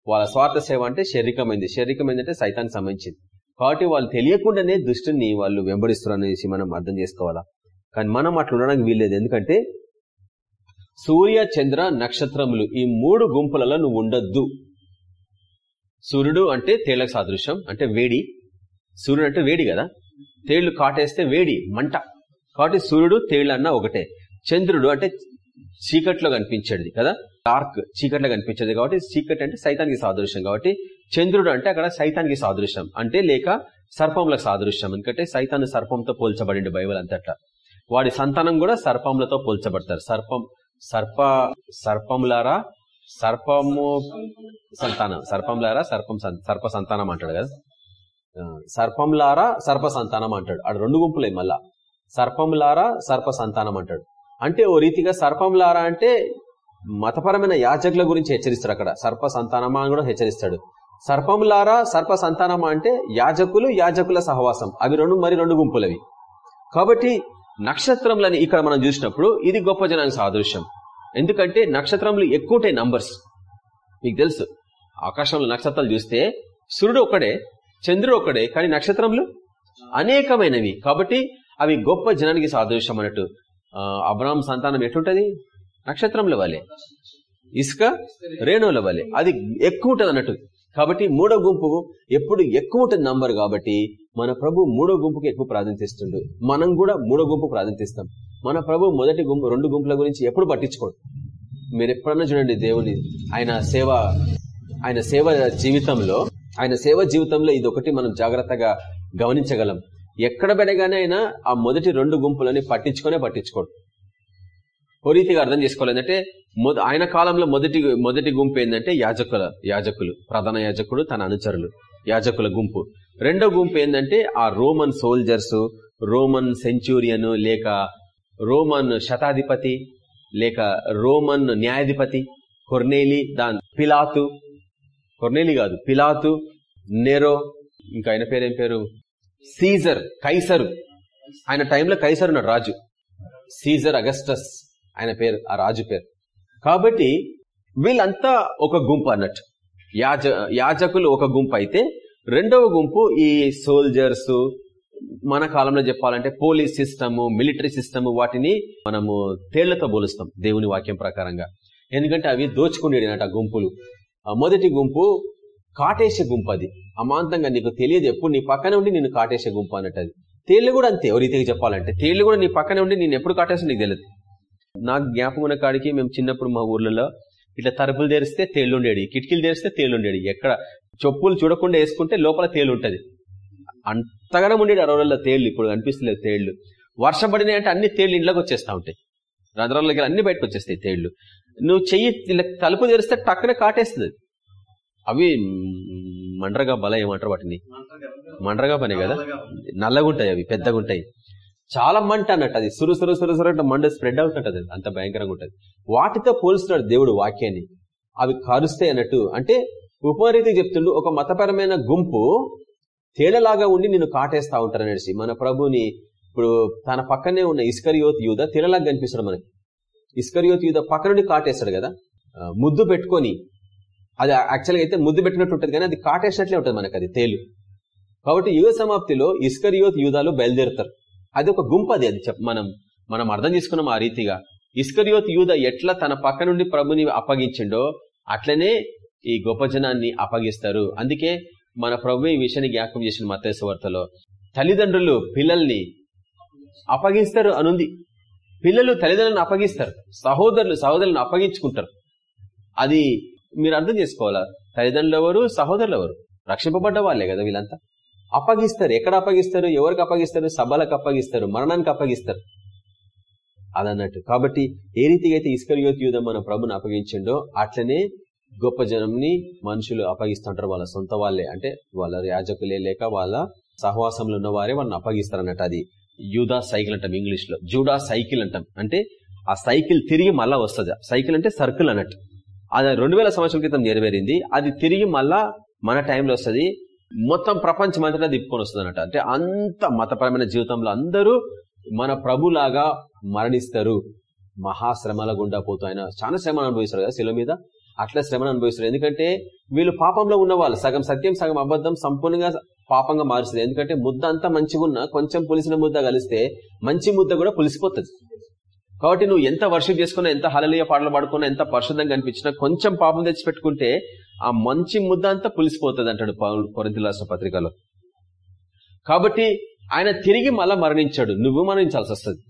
వాళ్ళ స్వార్థ సేవ అంటే శారీరకమైంది. శారీరకమైంది అంటే సైతానికి సంబంధించింది. కాబట్టి వాళ్ళు తెలియకుండానే దుష్టుని వాళ్ళు వెంబడిస్తున్నారు అనేసి మనం అర్థం చేసుకోవాలా? కానీ మనం అట్లా ఉండడానికి వీల్లేదు. ఎందుకంటే సూర్య చంద్ర నక్షత్రములు ఈ మూడు గుంపులలో నువ్వు ఉండొద్దు. సూర్యుడు అంటే తేళ్ళకు సాదృశ్యం అంటే వేడి. సూర్యుడు అంటే వేడి కదా? తేళ్ళు కాటేస్తే వేడి మంట. కాబట్టి సూర్యుడు తేళ్ళు అన్న ఒకటే. చంద్రుడు అంటే చీకట్లో కనిపించేది కదా? డార్క్ చీకట్లో కనిపించేది కాబట్టి చీకటి అంటే సైతానికి సాదృశ్యం కాబట్టి చంద్రుడు అంటే అక్కడ సైతానికి సాదృశ్యం. అంటే లేక సర్పంలకు సాదృశ్యం. ఎందుకంటే సైతాన్ని సర్పంతో పోల్చబడింది బైబిల్ అంతట్లా వాడి సంతానం కూడా సర్పములతో పోల్చబడతారు. సర్పం సర్ప సర్పంలారా సర్పము సంతానం. సర్పంలారా సర్పం సర్ప సంతానం అంటాడు కదా? సర్పంలారా సర్ప సంతానం అంటాడు. అక్కడ రెండు గుంపులే మళ్ళా. సర్పంలారా సర్ప సంతానం అంటాడు. అంటే ఓ రీతిగా సర్పంలారా అంటే మతపరమైన యాజకుల గురించి హెచ్చరిస్తాడు అక్కడ. సర్ప సంతానమా అని కూడా హెచ్చరిస్తాడు. సర్పంలారా సర్ప సంతానమా అంటే యాజకులు యాజకుల సహవాసం. అవి రెండు మరి రెండు గుంపులవి. కాబట్టి నక్షత్రంలని ఇక్కడ మనం చూసినప్పుడు ఇది గొప్ప జనానికి సాదృశ్యం. ఎందుకంటే నక్షత్రములు ఎక్కువ నంబర్స్ మీకు తెలుసు. ఆకాశంలో నక్షత్రాలు చూస్తే సూర్యుడు ఒక్కడే చంద్రుడు ఒక్కడే కానీ నక్షత్రములు అనేకమైనవి. కాబట్టి అవి గొప్ప జనానికి సాదృశ్యం అన్నట్టు. అబ్రాహం సంతానం ఎట్లుంటది? నక్షత్రముల వలె. ఇసుక రేణువుల వలె. అది ఎక్కువ ఉంటుంది అన్నట్టు కాబట్టి మూడో గుంపు ఎప్పుడు ఎక్కువ ఉంటుంది నంబర్ కాబట్టి మన ప్రభు మూడో గుంపుకి ఎక్కువ ప్రాధాన్యతిస్తుండు మనం కూడా మూడో గుంపు ప్రాధాన్యతిస్తాం మన ప్రభు మొదటి గుంపు రెండు గుంపుల గురించి ఎప్పుడు పట్టించుకోడు. మీరు ఎప్పుడన్నా చూడండి దేవుని ఆయన సేవ ఆయన సేవ జీవితంలో ఆయన సేవ జీవితంలో ఇది ఒకటి మనం జాగ్రత్తగా గమనించగలం. ఎక్కడ పెడగానే అయినా ఆ మొదటి రెండు గుంపులని పట్టించుకొనే పట్టించుకోడు. ఓ రీతిగా అర్థం చేసుకోవాలి ఏంటంటే ఆయన కాలంలో మొదటి మొదటి గుంపు ఏంటంటే యాజకుల యాజకులు ప్రధాన యాజకుడు తన అనుచరులు యాజకుల గుంపు. రెండో గుంపు ఏంటంటే ఆ రోమన్ సోల్జర్స్ రోమన్ సెంచూరియన్ లేక రోమన్ శతాధిపతి లేక రోమన్ న్యాయాధిపతి కొర్నేలి దాని పిలాతు కొర్నేలి కాదు పిలాతు నెరో ఇంకా ఆయన పేరేం పేరు? Caesar Kaiser. ఆయన టైంలో కైసర్ ఉన్నాడు రాజు. Caesar Augustus. ఆయన పేరు ఆ రాజు పేరు. కాబట్టి వీళ్ళంతా ఒక గుంపు అన్నట్టు. యాజ యాజకులు ఒక గుంపు అయితే రెండవ గుంపు ఈ సోల్జర్స్ మన కాలంలో చెప్పాలంటే పోలీస్ సిస్టము మిలిటరీ సిస్టమ్ వాటిని మనము తేళ్ళతో పోలుస్తాం దేవుని వాక్యం ప్రకారంగా. ఎందుకంటే అవి దోచుకునేది ఆ గుంపులు. మొదటి గుంపు కాటేసే గుంపు అది. అమాంతంగా నీకు తెలియదు ఎప్పుడు నీ పక్కన ఉండి నేను కాటేసే గుంపు అన్నట్టు అది. తేళ్ళు కూడా అంతే ఎవరి చెప్పాలంటే. తేళ్ళు కూడా నీ పక్కన ఉండి నేను ఎప్పుడు కాటేసి నీకు తెలియదు. నాకు జ్ఞాపకం ఉన్న కాడికి మేము చిన్నప్పుడు మా ఊర్లలో ఇట్లా తలుపులు తెరిస్తే తేళ్ళుండేది కిటికీలు తెరిస్తే తేళ్ళుండేది ఎక్కడ చెప్పులు చూడకుండా వేసుకుంటే లోపల తేలు ఉంటది అంతగానే ఉండేది ఆ రోజుల్లో తేళ్ళు ఇప్పుడు అనిపిస్తలేదు తేళ్ళు. వర్షం పడినాయి అంటే అన్ని తేళ్ళు ఇంట్లోకి వచ్చేస్తా ఉంటాయి. రంధ్రాలకి అన్ని బయటకు వచ్చేస్తాయి తేళ్ళు. నువ్వు చెయ్యి తలుపు తెరిస్తే టక్కున కాటేస్తుంది. అవి మండ్రగా బల ఏమంటారు వాటిని? మండ్రగా పనే కదా? నల్లగుంటాయి అవి పెద్దగా ఉంటాయి చాలా మంట అన్నట్టు అది సురు సురు సురు సురు మంట స్ప్రెడ్ అవుతుంటది అంత భయంకరంగా ఉంటుంది. వాటితో పోలుస్తున్నాడు దేవుడు వాక్యాన్ని. అవి కరుస్తాయి అన్నట్టు. అంటే ఉపరీతి చెప్తుండు ఒక మతపరమైన గుంపు తేలలాగా ఉండి నిన్ను కాటేస్తా ఉంటారు అనేసి మన ప్రభుని ఇప్పుడు తన పక్కనే ఉన్న ఇస్కరియోత్ యూద తేలలాగా కనిపిస్తాడు మనకి. ఇస్కరియోత్ యూద పక్క నుండి కాటేస్తాడు కదా. ముద్దు పెట్టుకొని. అది యాక్చువల్గా అయితే ముద్దు పెట్టినట్టు ఉంటుంది కానీ అది కాటేసినట్లే ఉంటుంది మనకి అది తేలు. కాబట్టి యుగ సమాప్తిలో ఇస్కరియోత్ యూదాలు బయలుదేరుతారు. అది ఒక గుంపు అది అది చెప్ మనం మనం అర్థం చేసుకున్నాం ఆ రీతిగా. ఇస్కరియోత్ యూద ఎట్లా తన పక్క నుండి ప్రభుని అప్పగించిండో అట్లనే ఈ గొప్ప జనాన్ని అప్పగిస్తారు. అందుకే మన ప్రభు ఈ విషయాన్ని జ్ఞాపకం చేసిన మత్స్య వార్తలో. తల్లిదండ్రులు పిల్లల్ని అప్పగిస్తారు అనుంది. పిల్లలు తల్లిదండ్రులను అప్పగిస్తారు. సహోదరులు సహోదరులను అప్పగించుకుంటారు. అది మీరు అర్థం చేసుకోవాలా? తల్లిదండ్రులు ఎవరు? సహోదరులు ఎవరు? రక్షింపబడ్డ వాళ్ళే కదా వీళ్ళంతా. అప్పగిస్తారు. ఎక్కడ అప్పగిస్తారు? ఎవరికి అప్పగిస్తారు? సభలకు అప్పగిస్తారు. మరణానికి అప్పగిస్తారు. అదన్నట్టు. కాబట్టి ఏ రీతిగా అయితే ఇస్కరియోత్ యూధం మన ప్రభుని అప్పగించిండో అట్లనే గొప్ప జనంని మనుషులు అప్పగిస్తుంటారు వాళ్ళ సొంత వాళ్ళే. అంటే వాళ్ళ యాజకులే లేక వాళ్ళ సహవాసంలో ఉన్న వారే వాళ్ళని అప్పగిస్తారు అన్నట్టు అది యూదా సైకిల్ అంటాం ఇంగ్లీష్లో జూడా సైకిల్ అంటాం. అంటే ఆ సైకిల్ తిరిగి మళ్ళా వస్తుంది. సైకిల్ అంటే సర్కిల్ అన్నట్టు. అది రెండు వేల సంవత్సరాల క్రితం నెరవేరింది. అది తిరిగి మళ్ళా మన టైంలో వస్తుంది. మొత్తం ప్రపంచం అంతటా తిప్పుకొని వస్తుందన్నట అంటే అంత మతపరమైన జీవితంలో అందరూ మన ప్రభులాగా మరణిస్తారు. మహాశ్రమల గుండా పోతూ ఆయన చాలా శ్రమను అనుభవిస్తారు కదా శిల మీద? అట్లా శ్రమను అనుభవిస్తారు. ఎందుకంటే వీళ్ళు పాపంలో ఉన్న వాళ్ళు సగం సత్యం సగం అబద్ధం సంపూర్ణంగా పాపంగా మారుస్తుంది. ఎందుకంటే ముద్ద అంతా మంచిగా ఉన్నా కొంచెం పులిసిన ముద్ద కలిస్తే మంచి ముద్ద కూడా పులిసిపోతుంది. కాబట్టి నువ్వు ఎంత వర్షం చేసుకున్నా ఎంత హలలీయ పాటలు పాడుకున్నా ఎంత పరిశుద్ధంగా కనిపించినా కొంచెం పాపం తెచ్చిపెట్టుకుంటే ఆ మంచి ముద్ద అంతా పులిసిపోతుంది అంటాడు కొరింత పత్రికలో. కాబట్టి ఆయన తిరిగి మళ్ళా మరణించాడు. నువ్వు మరణించాల్సి వస్తుంది.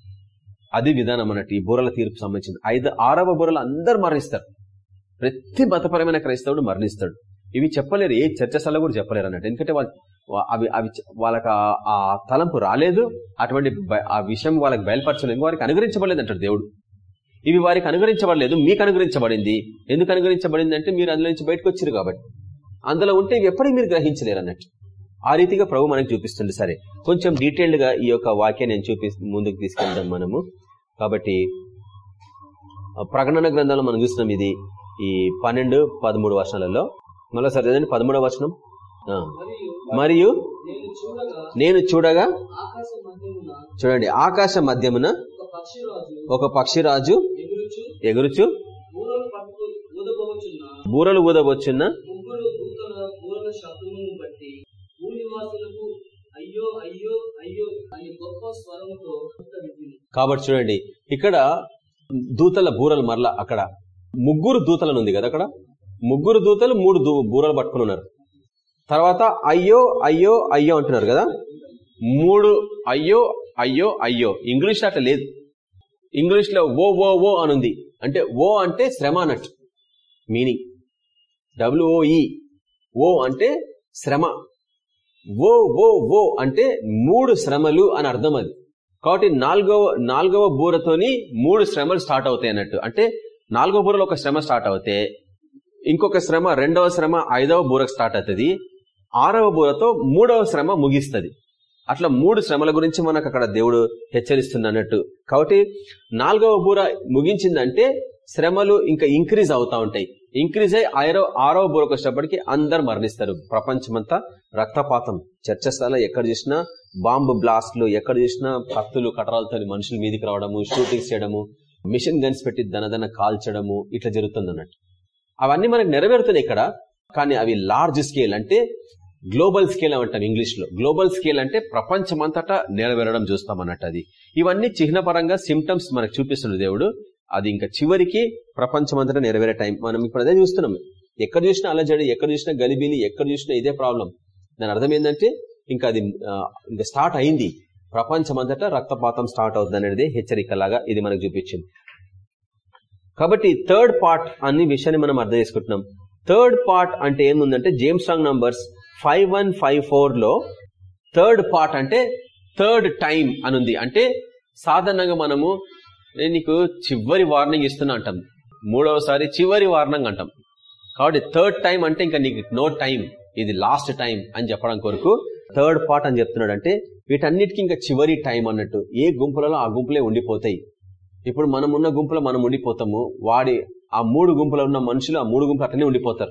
అది విధానం అన్నట్టు ఈ బుర్రల తీర్పు సంబంధించింది. ఐదు ఆరవ బుర్రలు అందరు మరణిస్తారు. ప్రతి మతపరమైన క్రైస్తవుడు మరణిస్తాడు. ఇవి చెప్పలేరు. ఏ చర్చసల్లో కూడా చెప్పలేరు అన్నట్టు. ఎందుకంటే వాళ్ళు అవి అవి వాళ్ళకి ఆ తలంపు రాలేదు. అటువంటి ఆ విషయం వాళ్ళకి బయలుపరచలేదు వారికి అనుగ్రహించబడలేదు అంటాడు దేవుడు. ఇవి వారికి అనుగ్రహించబడలేదు మీకు అనుగ్రహించబడింది. ఎందుకు అనుగ్రహించబడింది అంటే మీరు అందులో నుంచి బయటకు వచ్చారు కాబట్టి. అందులో ఉంటే ఇవి ఎప్పటికీ మీరు గ్రహించలేరు అన్నట్టు. ఆ రీతిగా ప్రభు మనకు చూపిస్తుంది సరే కొంచెం డీటెయిల్డ్గా ఈ యొక్క వాక్యాన్ని నేను చూపి ముందుకు తీసుకెళ్దాం మనము. కాబట్టి ప్రకటన గ్రంథంలో మనం చూస్తున్నాం ఇది ఈ పన్నెండు పదమూడు వర్షాలలో మళ్ళీ సరే చదవండి పదమూడవ వర్షం మరియు నేను చూడగా చూడండి ఆకాశ మధ్యమున ఒక పక్షిరాజు ఎగురుచు. బూరలు ఊదవచ్చున్న కాబట్టి చూడండి ఇక్కడ దూతల బూరలు మరల అక్కడ. ముగ్గురు దూతలను ఉంది కదా అక్కడ. ముగ్గురు దూతలు మూడు బూరలు పట్టుకుని ఉన్నారు. తర్వాత అయ్యో అయ్యో అయ్యో అంటున్నారు కదా. మూడు అయ్యో అయ్యో అయ్యో. ఇంగ్లీష్ అట్లా లేదు. ఇంగ్లీష్లో ఓ ఓ ఓ అనుంది. అంటే ఓ అంటే శ్రమ అన్నట్టు. మీనింగ్. డబ్ల్యూఓఈ ఓ అంటే శ్రమ. ఓ ఓ ఓ అంటే మూడు శ్రమలు అని అర్థం అది. కాబట్టి నాలుగవ నాలుగవ బూరతోని మూడు శ్రమలు స్టార్ట్ అవుతాయి అన్నట్టు. అంటే నాలుగవ బూరలో ఒక శ్రమ స్టార్ట్ అవుతే ఇంకొక శ్రమ రెండవ శ్రమ ఐదవ బూరకు స్టార్ట్ అవుతుంది. ఆరవ బూరతో మూడవ శ్రమ ముగిస్తుంది. అట్లా మూడు శ్రమల గురించి మనకు అక్కడ దేవుడు హెచ్చరిస్తుంది అన్నట్టు కాబట్టి నాలుగవ బూర ముగించిందంటే శ్రమలు ఇంకా ఇంక్రీజ్ అవుతా ఉంటాయి. ఇంక్రీజ్ అయ్యి ఆరో ఆరవ బూరకు వచ్చినప్పటికీ అందరు మరణిస్తారు. ప్రపంచమంతా రక్తపాతం. చర్చస్థల ఎక్కడ చూసినా బాంబు బ్లాస్ట్లు ఎక్కడ చూసినా కత్తులు కటరాలతో మనుషుల మీదకి రావడము షూటింగ్స్ చేయడము మిషన్ గన్స్ పెట్టి దనదన కాల్చడము ఇట్లా జరుగుతుంది అన్నట్టు అవన్నీ మనకు నెరవేరుతున్నాయి ఇక్కడ. కానీ అవి లార్జ్ స్కేల్ అంటే గ్లోబల్ స్కేల్ అంటాం ఇంగ్లీష్లో గ్లోబల్ స్కేల్ అంటే ప్రపంచమంతటా నెరవేరడం చూస్తాం అన్నట్టు అది ఇవన్నీ చిహ్నపరంగా సిమ్టమ్స్ మనకు చూపిస్తున్న దేవుడు. అది ఇంకా చివరికి ప్రపంచమంతటా నెరవేరే టైం మనం ఇప్పుడు అదే చూస్తున్నాం. ఎక్కడ చూసినా అలజడి ఎక్కడ చూసినా గలిబిలి ఎక్కడ చూసినా ఇదే ప్రాబ్లం దాని అర్థం ఏంటంటే ఇంకా అది ఇంకా స్టార్ట్ అయింది. ప్రపంచమంతటా రక్తపాతం స్టార్ట్ అవుతుంది అనేది హెచ్చరికలాగా ఇది మనకు చూపించింది. కాబట్టి థర్డ్ పార్ట్ అనే విషయాన్ని మనం అర్థం చేసుకుంటున్నాం. థర్డ్ పార్ట్ అంటే ఏముందంటే James wrong numbers five one five ఫోర్లో థర్డ్ పార్ట్ అంటే థర్డ్ టైం అనుంది. అంటే సాధారణంగా మనము నేను నీకు చివరి వార్నింగ్ ఇస్తున్నా అంటాం. మూడవసారి చివరి వార్నింగ్ అంటాం. కాబట్టి థర్డ్ టైం అంటే ఇంకా నీకు నో టైం ఇది లాస్ట్ టైం అని చెప్పడం కొరకు థర్డ్ పార్ట్ అని చెప్తున్నాడు అంటే వీటన్నిటికీ ఇంకా చివరి టైం అన్నట్టు. ఏ గుంపులలో ఆ గుంపులే ఉండిపోతాయి. ఇప్పుడు మనం ఉన్న గుంపులో మనం ఉండిపోతాము. వాడి ఆ మూడు గుంపులో ఉన్న మనుషులు ఆ మూడు గుంపులు అట్లనే ఉండిపోతారు.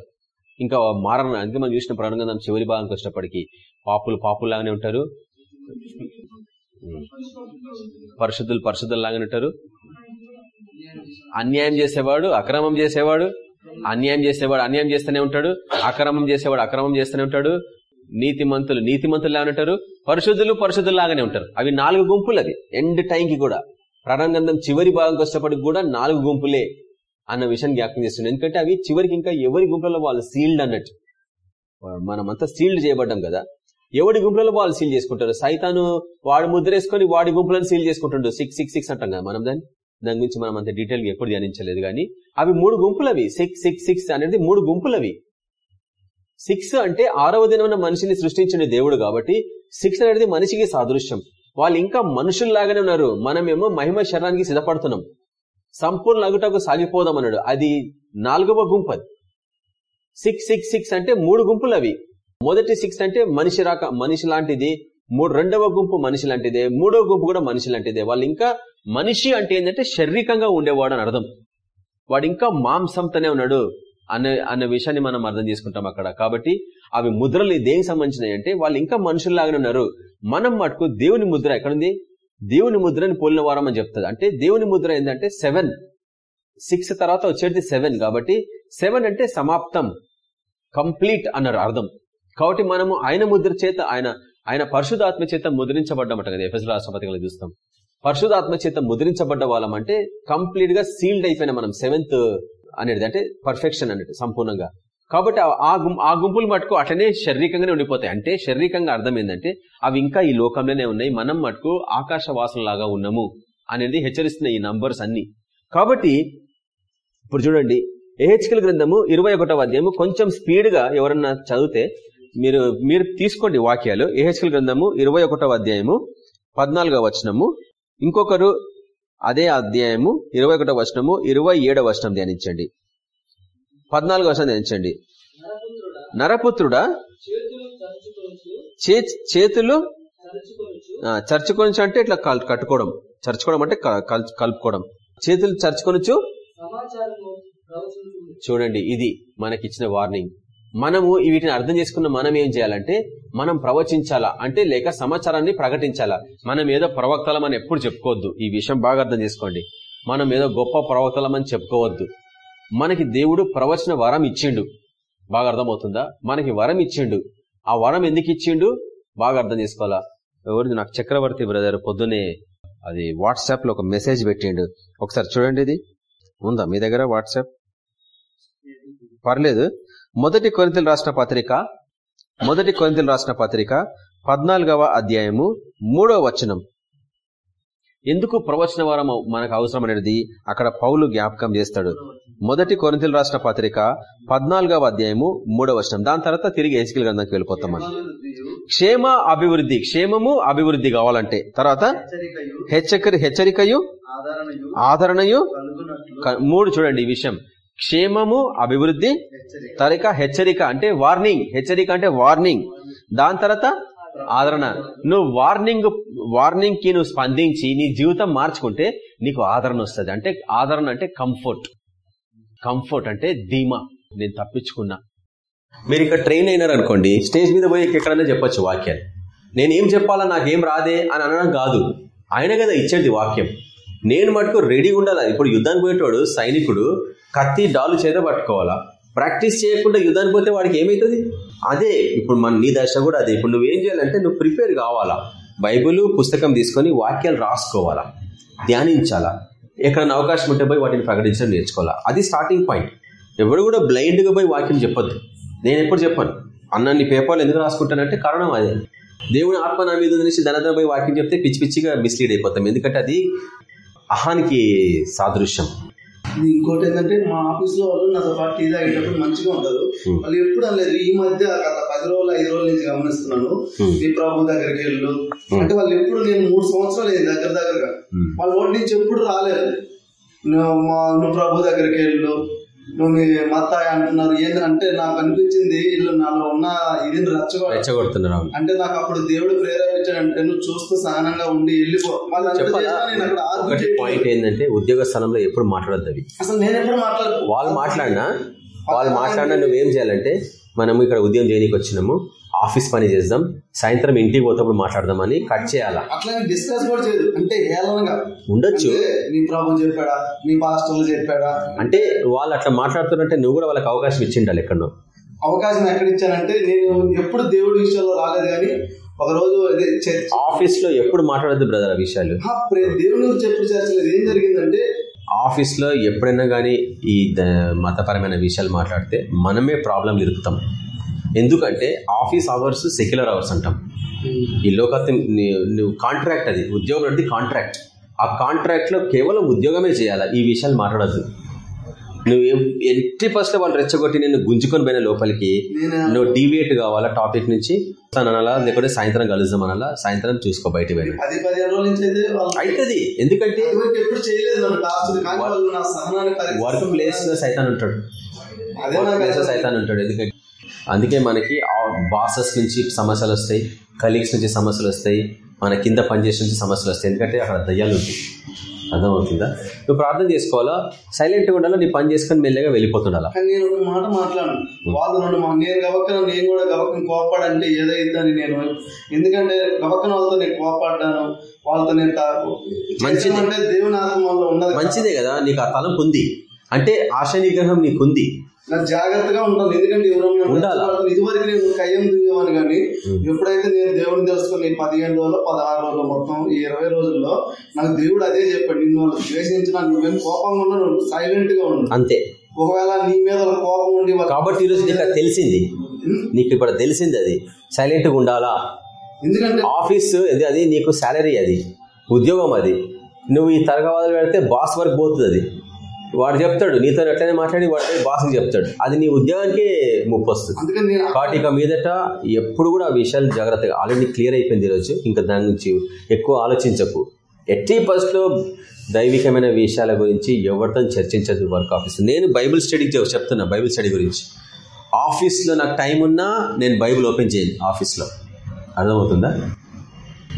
ఇంకా మారన అందుకే మనం చూసిన ప్రాణగంధం చివరి భాగం వచ్చినప్పటికీ పాపులు పాపులాగానే ఉంటారు. పరిశుద్ధులు పరిశుద్ధులు లాగానే ఉంటారు. అన్యాయం చేసేవాడు అక్రమం చేసేవాడు అన్యాయం చేసేవాడు అన్యాయం చేస్తూనే ఉంటాడు అక్రమం చేసేవాడు అక్రమం చేస్తూనే ఉంటాడు. నీతిమంతులు నీతిమంతులు లాగానే ఉంటారు పరిశుద్ధులు పరిశుద్ధులు లాగానే ఉంటారు. అవి నాలుగు గుంపులు అవి. ఎండ్ టైంకి కూడా. ప్రణంగంధం చివరి భాగంకి వచ్చేప్పటికి కూడా నాలుగు గుంపులే. అన్న విషయాన్ని జ్ఞాపకం చేస్తుంది ఎందుకంటే అవి చివరికి ఇంకా ఎవరి గుంపులలో వాళ్ళు సీల్డ్ అన్నట్టు. మనమంతా సీల్డ్ చేయబడ్డాం కదా. ఎవడి గుంపులలో వాళ్ళు సీల్ చేసుకుంటారు? సైతాను వాడు ముద్రేసుకొని వాడి గుంపులను సీల్ చేసుకుంటుండు. సిక్స్ సిక్స్ సిక్స్ అంటాం కదా మనం దాన్ని. దాని గురించి మనం అంత డీటెయిల్గా ఎప్పుడు ధ్యానించలేదు కానీ. అవి మూడు గుంపులవి. సిక్స్ సిక్స్ సిక్స్ అనేది మూడు గుంపులవి. సిక్స్ అంటే ఆరవ దినమైన మనిషిని సృష్టించిన దేవుడు కాబట్టి సిక్స్ అనేది మనిషికి సాదృశ్యం. వాళ్ళు ఇంకా మనుషుల్లాగానే ఉన్నారు. మనమేమో మహిమ శరణానికి సిద్ధపడుతున్నాం. సంపూర్ణ అగుటకు సాగిపోదాం అన్నాడు అది నాలుగవ గుంపు అది సిక్స్ సిక్స్ సిక్స్ అంటే మూడు గుంపులు అవి. మొదటి సిక్స్ అంటే మనిషి రాక మనిషి లాంటిది. మూడు రెండవ గుంపు మనిషి లాంటిదే. మూడవ గుంపు కూడా మనిషి లాంటిదే. వాళ్ళు ఇంకా మనిషి అంటే ఏంటంటే శారీరకంగా ఉండేవాడు అని అర్థం. వాడు ఇంకా మాంసంతోనే ఉన్నాడు అనే అన్న విషయాన్ని మనం అర్థం చేసుకుంటాం అక్కడ. కాబట్టి అవి ముద్రలు దేనికి సంబంధించినాయి అంటే వాళ్ళు ఇంకా మనుషుల్లాగానే ఉన్నారు. మనం మటుకు దేవుని ముద్ర ఎక్కడుంది? దేవుని ముద్రని పోలిన వారం అని చెప్తుంది. అంటే దేవుని ముద్ర ఏంటంటే సెవెన్. సిక్స్ తర్వాత వచ్చేది సెవెన్ కాబట్టి సెవెన్ అంటే సమాప్తం. కంప్లీట్ అన్నారు అర్థం. కాబట్టి మనము ఆయన ముద్ర చేత ఆయన ఆయన పరిశుధాత్మ చేత ముద్రించబడ్డమట కదా ఎఫ్ఎస్ రాష్ట్రపతిగా చూస్తాం. పరిశుధాత్మ చేత ముద్రించబడ్డ వాళ్ళం అంటే కంప్లీట్గా సీల్డ్ అయిపోయిన మనం సెవెంత్ అనేది. అంటే పర్ఫెక్షన్ అనేది సంపూర్ణంగా. కాబట్టి ఆ ఆ గుంపులు మటుకు అట్లనే శారీరకంగానే ఉండిపోతాయి. అంటే శారీరకంగా అర్థం ఏంటంటే అవి ఇంకా ఈ లోకంలోనే ఉన్నాయి. మనం మటుకు ఆకాశ వాసనలాగా ఉన్నాము అనేది హెచ్చరిస్తున్న ఈ నంబర్స్ అన్ని. కాబట్టి ఇప్పుడు చూడండి ఏహెచ్కల్ గ్రంథము ఇరవై ఒకటో అధ్యాయము. కొంచెం స్పీడ్గా ఎవరన్నా చదివితే మీరు మీరు తీసుకోండి వాక్యాలు. ఏహెచ్కల్ గ్రంథము ఇరవై అధ్యాయము పద్నాలుగో వచనము. ఇంకొకరు అదే అధ్యాయము ఇరవై ఒకటో వచనము ఇరవై ఏడో వచనం ధ్యానించండి. పద్నాలుగో వచనం ధ్యానించండి. నరపుత్రుడా? చేతులు చర్చుకొని అంటే ఇట్లా కట్టుకోవడం. చర్చుకోవడం అంటే కలుపుకోవడం. చేతులు చర్చుకొనొచ్చు చూడండి ఇది మనకిచ్చిన వార్నింగ్. మనము వీటిని అర్థం చేసుకున్న మనం ఏం చేయాలంటే మనం ప్రవచించాలా? అంటే లేక సమాచారాన్ని ప్రకటించాలా? మనం ఏదో ప్రవక్తలమని ఎప్పుడు చెప్పుకోవద్దు. ఈ విషయం బాగా అర్థం చేసుకోండి. మనం ఏదో గొప్ప ప్రవక్తలమని చెప్పుకోవద్దు. మనకి దేవుడు ప్రవచన వరం ఇచ్చిండు. బాగా అర్థమవుతుందా? మనకి వరం ఇచ్చిండు. ఆ వరం ఎందుకు ఇచ్చిండు? బాగా అర్థం చేసుకోవాలా? ఎవరు నాకు చక్రవర్తి బ్రదర్ పొద్దునే అది వాట్సాప్లో ఒక మెసేజ్ పెట్టిండు. ఒకసారి చూడండి ఇది. ఉందా? మీ దగ్గర వాట్సాప్? పర్లేదు. మొదటి కొనితలు రాసిన పత్రిక మొదటి కొనితలు రాసిన పత్రిక పద్నాలుగవ అధ్యాయము మూడవ వచనం. ఎందుకు ప్రవచన వారం మనకు అవసరం అనేది అక్కడ పౌలు జ్ఞాపకం చేస్తాడు. మొదటి కొరింతలు రాసిన పత్రిక పద్నాలుగవ అధ్యాయము మూడవ వచనం. దాని తర్వాత తిరిగి ఏసికల్ గ్రంథంకి వెళ్ళిపోతాం మనం. క్షేమ అభివృద్ధి క్షేమము అభివృద్ధి కావాలంటే. తర్వాత హెచ్చరిక హెచ్చరికయు ఆదరణయు మూడు చూడండి ఈ విషయం. క్షేమము అభివృద్ధి తరిక హెచ్చరిక అంటే వార్నింగ్. హెచ్చరిక అంటే వార్నింగ్. దాని తర్వాత ఆదరణ. నువ్వు వార్నింగ్ వార్నింగ్కి నువ్వు స్పందించి నీ జీవితం మార్చుకుంటే నీకు ఆదరణ వస్తుంది. అంటే ఆదరణ అంటే కంఫర్ట్. కంఫర్ట్ అంటే ధీమా. నేను తప్పించుకున్నా. మీరు ఇక్కడ ట్రైన్ అయినారు అనుకోండి స్టేజ్ మీద పోయి ఎక్కడన్నా చెప్పొచ్చు వాక్యాలు. నేనేం చెప్పాలా నాకేం రాదే అని అనడం కాదు. ఆయన కదా ఇచ్చేది వాక్యం. నేను మటుకు రెడీగా ఉండాలా? ఇప్పుడు యుద్ధానికి పోయేటోడు సైనికుడు కత్తి డాలు చేత పట్టుకోవాలా? ప్రాక్టీస్ చేయకుండా యుద్ధానికి పోతే వాడికి ఏమవుతుంది అదే ఇప్పుడు మన నీ దశ కూడా అదే. ఇప్పుడు నువ్వేం చేయాలంటే నువ్వు ప్రిపేర్ కావాలా? బైబుల్ పుస్తకం తీసుకొని వాక్యాలు రాసుకోవాలా? ధ్యానించాలా? ఎక్కడైనా అవకాశం ఉంటే పోయి వాటిని ప్రకటించడం నేర్చుకోవాలా? అది స్టార్టింగ్ పాయింట్ ఎవరు కూడా బ్లైండ్గా పోయి వాక్యం చెప్పొద్దు. నేను ఎప్పుడు చెప్పాను. అన్నన్ని పేపర్లు ఎందుకు రాసుకుంటానంటే కారణం అదే. దేవుని ఆత్మ నా మీద నుంచి ధనధన పోయి వాక్యం చెప్తే పిచ్చి పిచ్చిగా మిస్లీడ్ అయిపోతాం. ఎందుకంటే అది అహానికి సాదృశ్యం. ఇంకోటి ఏంటంటే మా ఆఫీస్లో వాళ్ళు నాతో పాటు టీ తాగేటప్పుడు మంచిగా ఉంటారు వాళ్ళు ఎప్పుడు అనలేదు. ఈ మధ్య గత పది రోజులు ఐదు రోజుల నుంచి గమనిస్తున్నాను. ఈ ప్రభు దగ్గరికి వెళ్ళు. అంటే వాళ్ళు ఎప్పుడు నేను మూడు సంవత్సరాలు దగ్గర దగ్గరగా. వాళ్ళ నోటి నుంచి ఎప్పుడు రాలేదు. నువ్వు ప్రభు దగ్గరికి వెళ్ళు. నువ్వు మీ మత్తాయి అంటున్నారు. ఏంటంటే నాకు అనిపించింది వీళ్ళు నాలో ఉన్న ఇది రెచ్చగొడుతున్నారు అంటే నాకు అప్పుడు దేవుడు ప్రేరేపించాడు అంటే నువ్వు చూస్తూ సహనంగా ఉండి వెళ్ళిపో. ఒకటి పాయింట్ ఏంటంటే ఉద్యోగ స్థలంలో ఎప్పుడు మాట్లాడద్దు అవి. అసలు నేను ఎప్పుడు మాట్లాడు వాళ్ళు మాట్లాడినా? వాళ్ళు మాట్లాడినా నువ్వేం చేయాలంటే మనం ఇక్కడ ఉద్యోగం చేయడానికి వచ్చినాము ఆఫీస్ పని చేద్దాం సాయంత్రం ఇంటికి పోతప్పుడు మాట్లాడదామని కట్ చేయాలా? అట్లా డిస్కస్ కూడా చేయదు. అంటే ఉండొచ్చు. నీ ప్రభు చెప్పాడా? నీ పాస్టర్లు చెప్పాడా? అంటే వాళ్ళు అట్లా మాట్లాడుతున్నట్టే నువ్వు కూడా వాళ్ళకి అవకాశం ఇచ్చిండాలి ఎక్కడో అవకాశం ఎక్కడ ఇచ్చానంటే నేను ఎప్పుడు దేవుడి విషయంలో రాలేదు కానీ ఒక రోజు ఆఫీస్లో ఎప్పుడు మాట్లాడద్దు బ్రదర్ ఆ విషయాలు. దేవుని గురించి ఎప్పుడు చర్చలేదు. ఏం జరిగిందంటే ఆఫీస్లో ఎప్పుడైనా కానీ ఈ మతపరమైన విషయాలు మాట్లాడితే మనమే ప్రాబ్లం ఇరుకుతాం ఎందుకంటే ఆఫీస్ అవర్స్ సెక్యులర్ అవర్స్ అంటాం. ఈ లోకత్వం నీ- నువ్వు కాంట్రాక్ట్ అది ఉద్యోగం అంటే కాంట్రాక్ట్ ఆ కాంట్రాక్ట్లో కేవలం ఉద్యోగమే చేయాలి? ఈ విషయాలు మాట్లాడద్దు. నువ్వు ఎం- ఎట్టి ఫస్ట్ వాళ్ళు రెచ్చగొట్టి నేను గుంజుకొని పోయిన లోపలికి నువ్వు డీవియేట్ కావాలా టాపిక్ నుంచి? అనాలా లేకుంటే సాయంత్రం కలుద్దాం అనాలా సాయంత్రం చూసుకో బయట అవుతుంది ఎందుకంటే వర్క్. ప్లేస్లో సైతాన్ ఉంటాడు. వర్క్ ప్లేస్లో. సైతాన్ ఉంటాడు. ఎందుకంటే అందుకే మనకి బాసెస్ నుంచి సమస్యలు వస్తాయి కలీగ్స్ నుంచి సమస్యలు వస్తాయి మన కింద పనిచేసే నుంచి సమస్యలు వస్తాయి. ఎందుకంటే అక్కడ దయ్యాలు ఉంటాయి. అర్థమవుతుందా? నువ్వు ప్రార్థన చేసుకోవాలా? సైలెంట్గా ఉండాలా? నీ పని చేసుకొని మెల్లగా వెళ్ళిపోతుండాలా? కానీ నేను ఒక మాట మాట్లాడను. వాళ్ళు నన్ను నేను గబక్కన నేను కూడా గబక్కన కోపాడంటే ఏదైందని నేను. ఎందుకంటే గబక్కన వాళ్ళతో నేను కోపాడ్డాను వాళ్ళతో నేను మంచిది. అంటే దేవుని ఆత్మలో ఉన్నది. మంచిదే కదా. నీకు ఆ తలంపు ఉంది. అంటే ఆశ నిగ్రహం నీకుంది. నాకు జాగ్రత్తగా ఉంటాను ఎందుకంటే ఎవరైనా ఉండాలా? రెచ్చగొడతారు. ఇదివరకు నేను కయ్యం దిగేవాను కానీ ఎప్పుడైతే నేను దేవుని తెలుసుకుని పదిహేను రోజులు పదహారు రోజులు మొత్తం ఈ ఇరవై రోజుల్లో నాకు దేవుడు అదే చెప్పాడు. నిన్ను వాళ్ళు ద్వేషించిన నువ్వేం కోపంగా ఉన్నాను సైలెంట్గా ఉండు. అంతే. ఒకవేళ నీ మీద కోపం ఉండి కాబట్టి ఈరోజు నీకు తెలిసింది. నీకు ఇప్పుడు తెలిసింది అది. సైలెంట్గా ఉండాలా? ఎందుకంటే ఆఫీస్ అది అది నీకు శాలరీ అది. ఉద్యోగం అది. నువ్వు ఈ తరగవాదులు పెడితే బాస్ వరకు పోతుంది అది. వాడు చెప్తాడు నీతో ఎట్లనే మాట్లాడి వాడు బాస్కి చెప్తాడు. అది నీ ఉద్యోగానికి ముప్పు వస్తుంది. కాబట్టి ఇక మీదట ఎప్పుడు కూడా ఆ విషయాలు జాగ్రత్తగా ఆల్రెడీ క్లియర్ అయిపోయింది ఈరోజు. ఇంకా దాని గురించి ఎక్కువ ఆలోచించకు. ఎట్టి ఫస్ట్లో దైవికమైన విషయాల గురించి ఎవరితో చర్చించదు వర్క్ ఆఫీస్. నేను బైబిల్ స్టడీకి చెప్- చెప్తున్నా బైబిల్ స్టడీ గురించి. ఆఫీస్లో నాకు టైం ఉన్నా నేను బైబిల్ ఓపెన్ చేయను ఆఫీస్లో. అర్థమవుతుందా?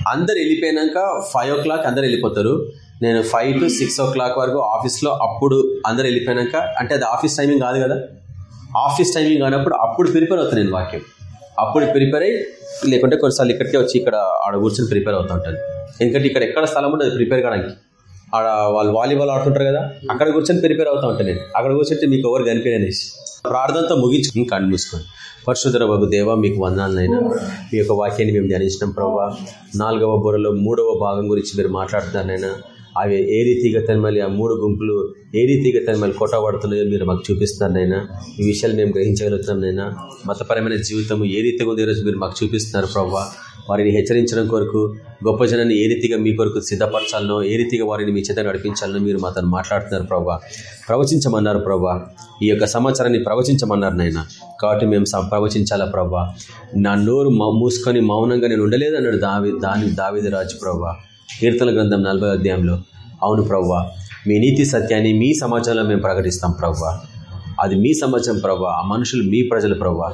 అందరు వెళ్ళిపోయినాక ఫైవ్ ఓ క్లాక్ అందరు వెళ్ళిపోతారు. నేను five to six o'clock వరకు ఆఫీస్లో అప్పుడు అందరు వెళ్ళిపోయాక అంటే అది ఆఫీస్ టైమింగ్ కాదు కదా? ఆఫీస్ టైమింగ్ కానప్పుడు అప్పుడు ప్రిపేర్ అవుతాను నేను వాక్యం. అప్పుడు ప్రిపేర్ అయ్యి లేకుంటే కొన్నిసార్లు ఇక్కడికే వచ్చి ఇక్కడ ఆడ కూర్చొని ప్రిపేర్ అవుతూ ఉంటాను. ఎందుకంటే ఇక్కడ ఎక్కడ స్థలం ఉండదు ప్రిపేర్ కావడానికి. ఆడ వాళ్ళు వాలీబాల్ ఆడుతుంటారు కదా అక్కడ కూర్చొని ప్రిపేర్ అవుతా ఉంటాను నేను. అక్కడ కూర్చుంటే మీకు ఎవరు కనిపించనేసి ప్రార్థనతో ముగించుకుని కళ్ళు మూసుకొని. పరశుధర బాబు దేవ మీకు వందనాలనైనా మీ యొక్క వాక్యాన్ని మేము ధ్యానించినాం ప్రభావ నాలుగవ బుర్రలో మూడవ భాగం గురించి మీరు మాట్లాడుతున్నారైనా అవి ఏ రీతిగా తనమల్లి ఆ మూడు గుంపులు ఏ రీతిగా తనమల్లి కొట్టబడుతున్నాయో మీరు మాకు చూపిస్తున్నారనైనా ఈ విషయాలు మేము గ్రహించగలుగుతున్నాం మతపరమైన జీవితం ఏ రీతిగా ఉంది ఈరోజు మీరు మాకు చూపిస్తున్నారు ప్రవ్వా. వారిని హెచ్చరించడం కొరకు గొప్ప జనాన్ని ఏ రీతిగా మీ కొరకు సిద్ధపరచాలనో ఏ రీతిగా వారిని మీ చేత నడిపించాలనో మీరు మాతో మాట్లాడుతున్నారు ప్రభా ప్రవచించమన్నారు ప్రభా ఈ యొక్క సమాచారాన్ని ప్రవచించమన్నారు నాయన. కాబట్టి మేము ప్రవచించాలా ప్రభా నా నోరు మూసుకొని మౌనంగా నేను ఉండలేదు అన్నాడు దావి దాని దావిది రాజు ప్రభా కీర్తన గ్రంథం నలభై అధ్యాయంలో అవును ప్రవ్వా మీ నీతి సత్యాన్ని మీ సమాజంలో మేము ప్రకటిస్తాం ప్రవ్వా. అది మీ సమాజం ప్రవ్వా ఆ మనుషులు మీ ప్రజలు ప్రవ్వా.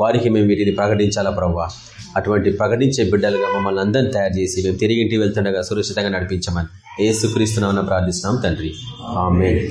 వారికి మేము వీటిని ప్రకటించాలా ప్రవ్వా? అటువంటి ప్రకటించే బిడ్డలుగా మమ్మల్ని అందరినీ తయారు చేసి మేము తిరిగి ఇంటికి వెళ్తుండగా సురక్షితంగా నడిపించమని ఏసుక్రీస్తున్నామని ప్రార్థిస్తున్నాం తండ్రి. ఆమె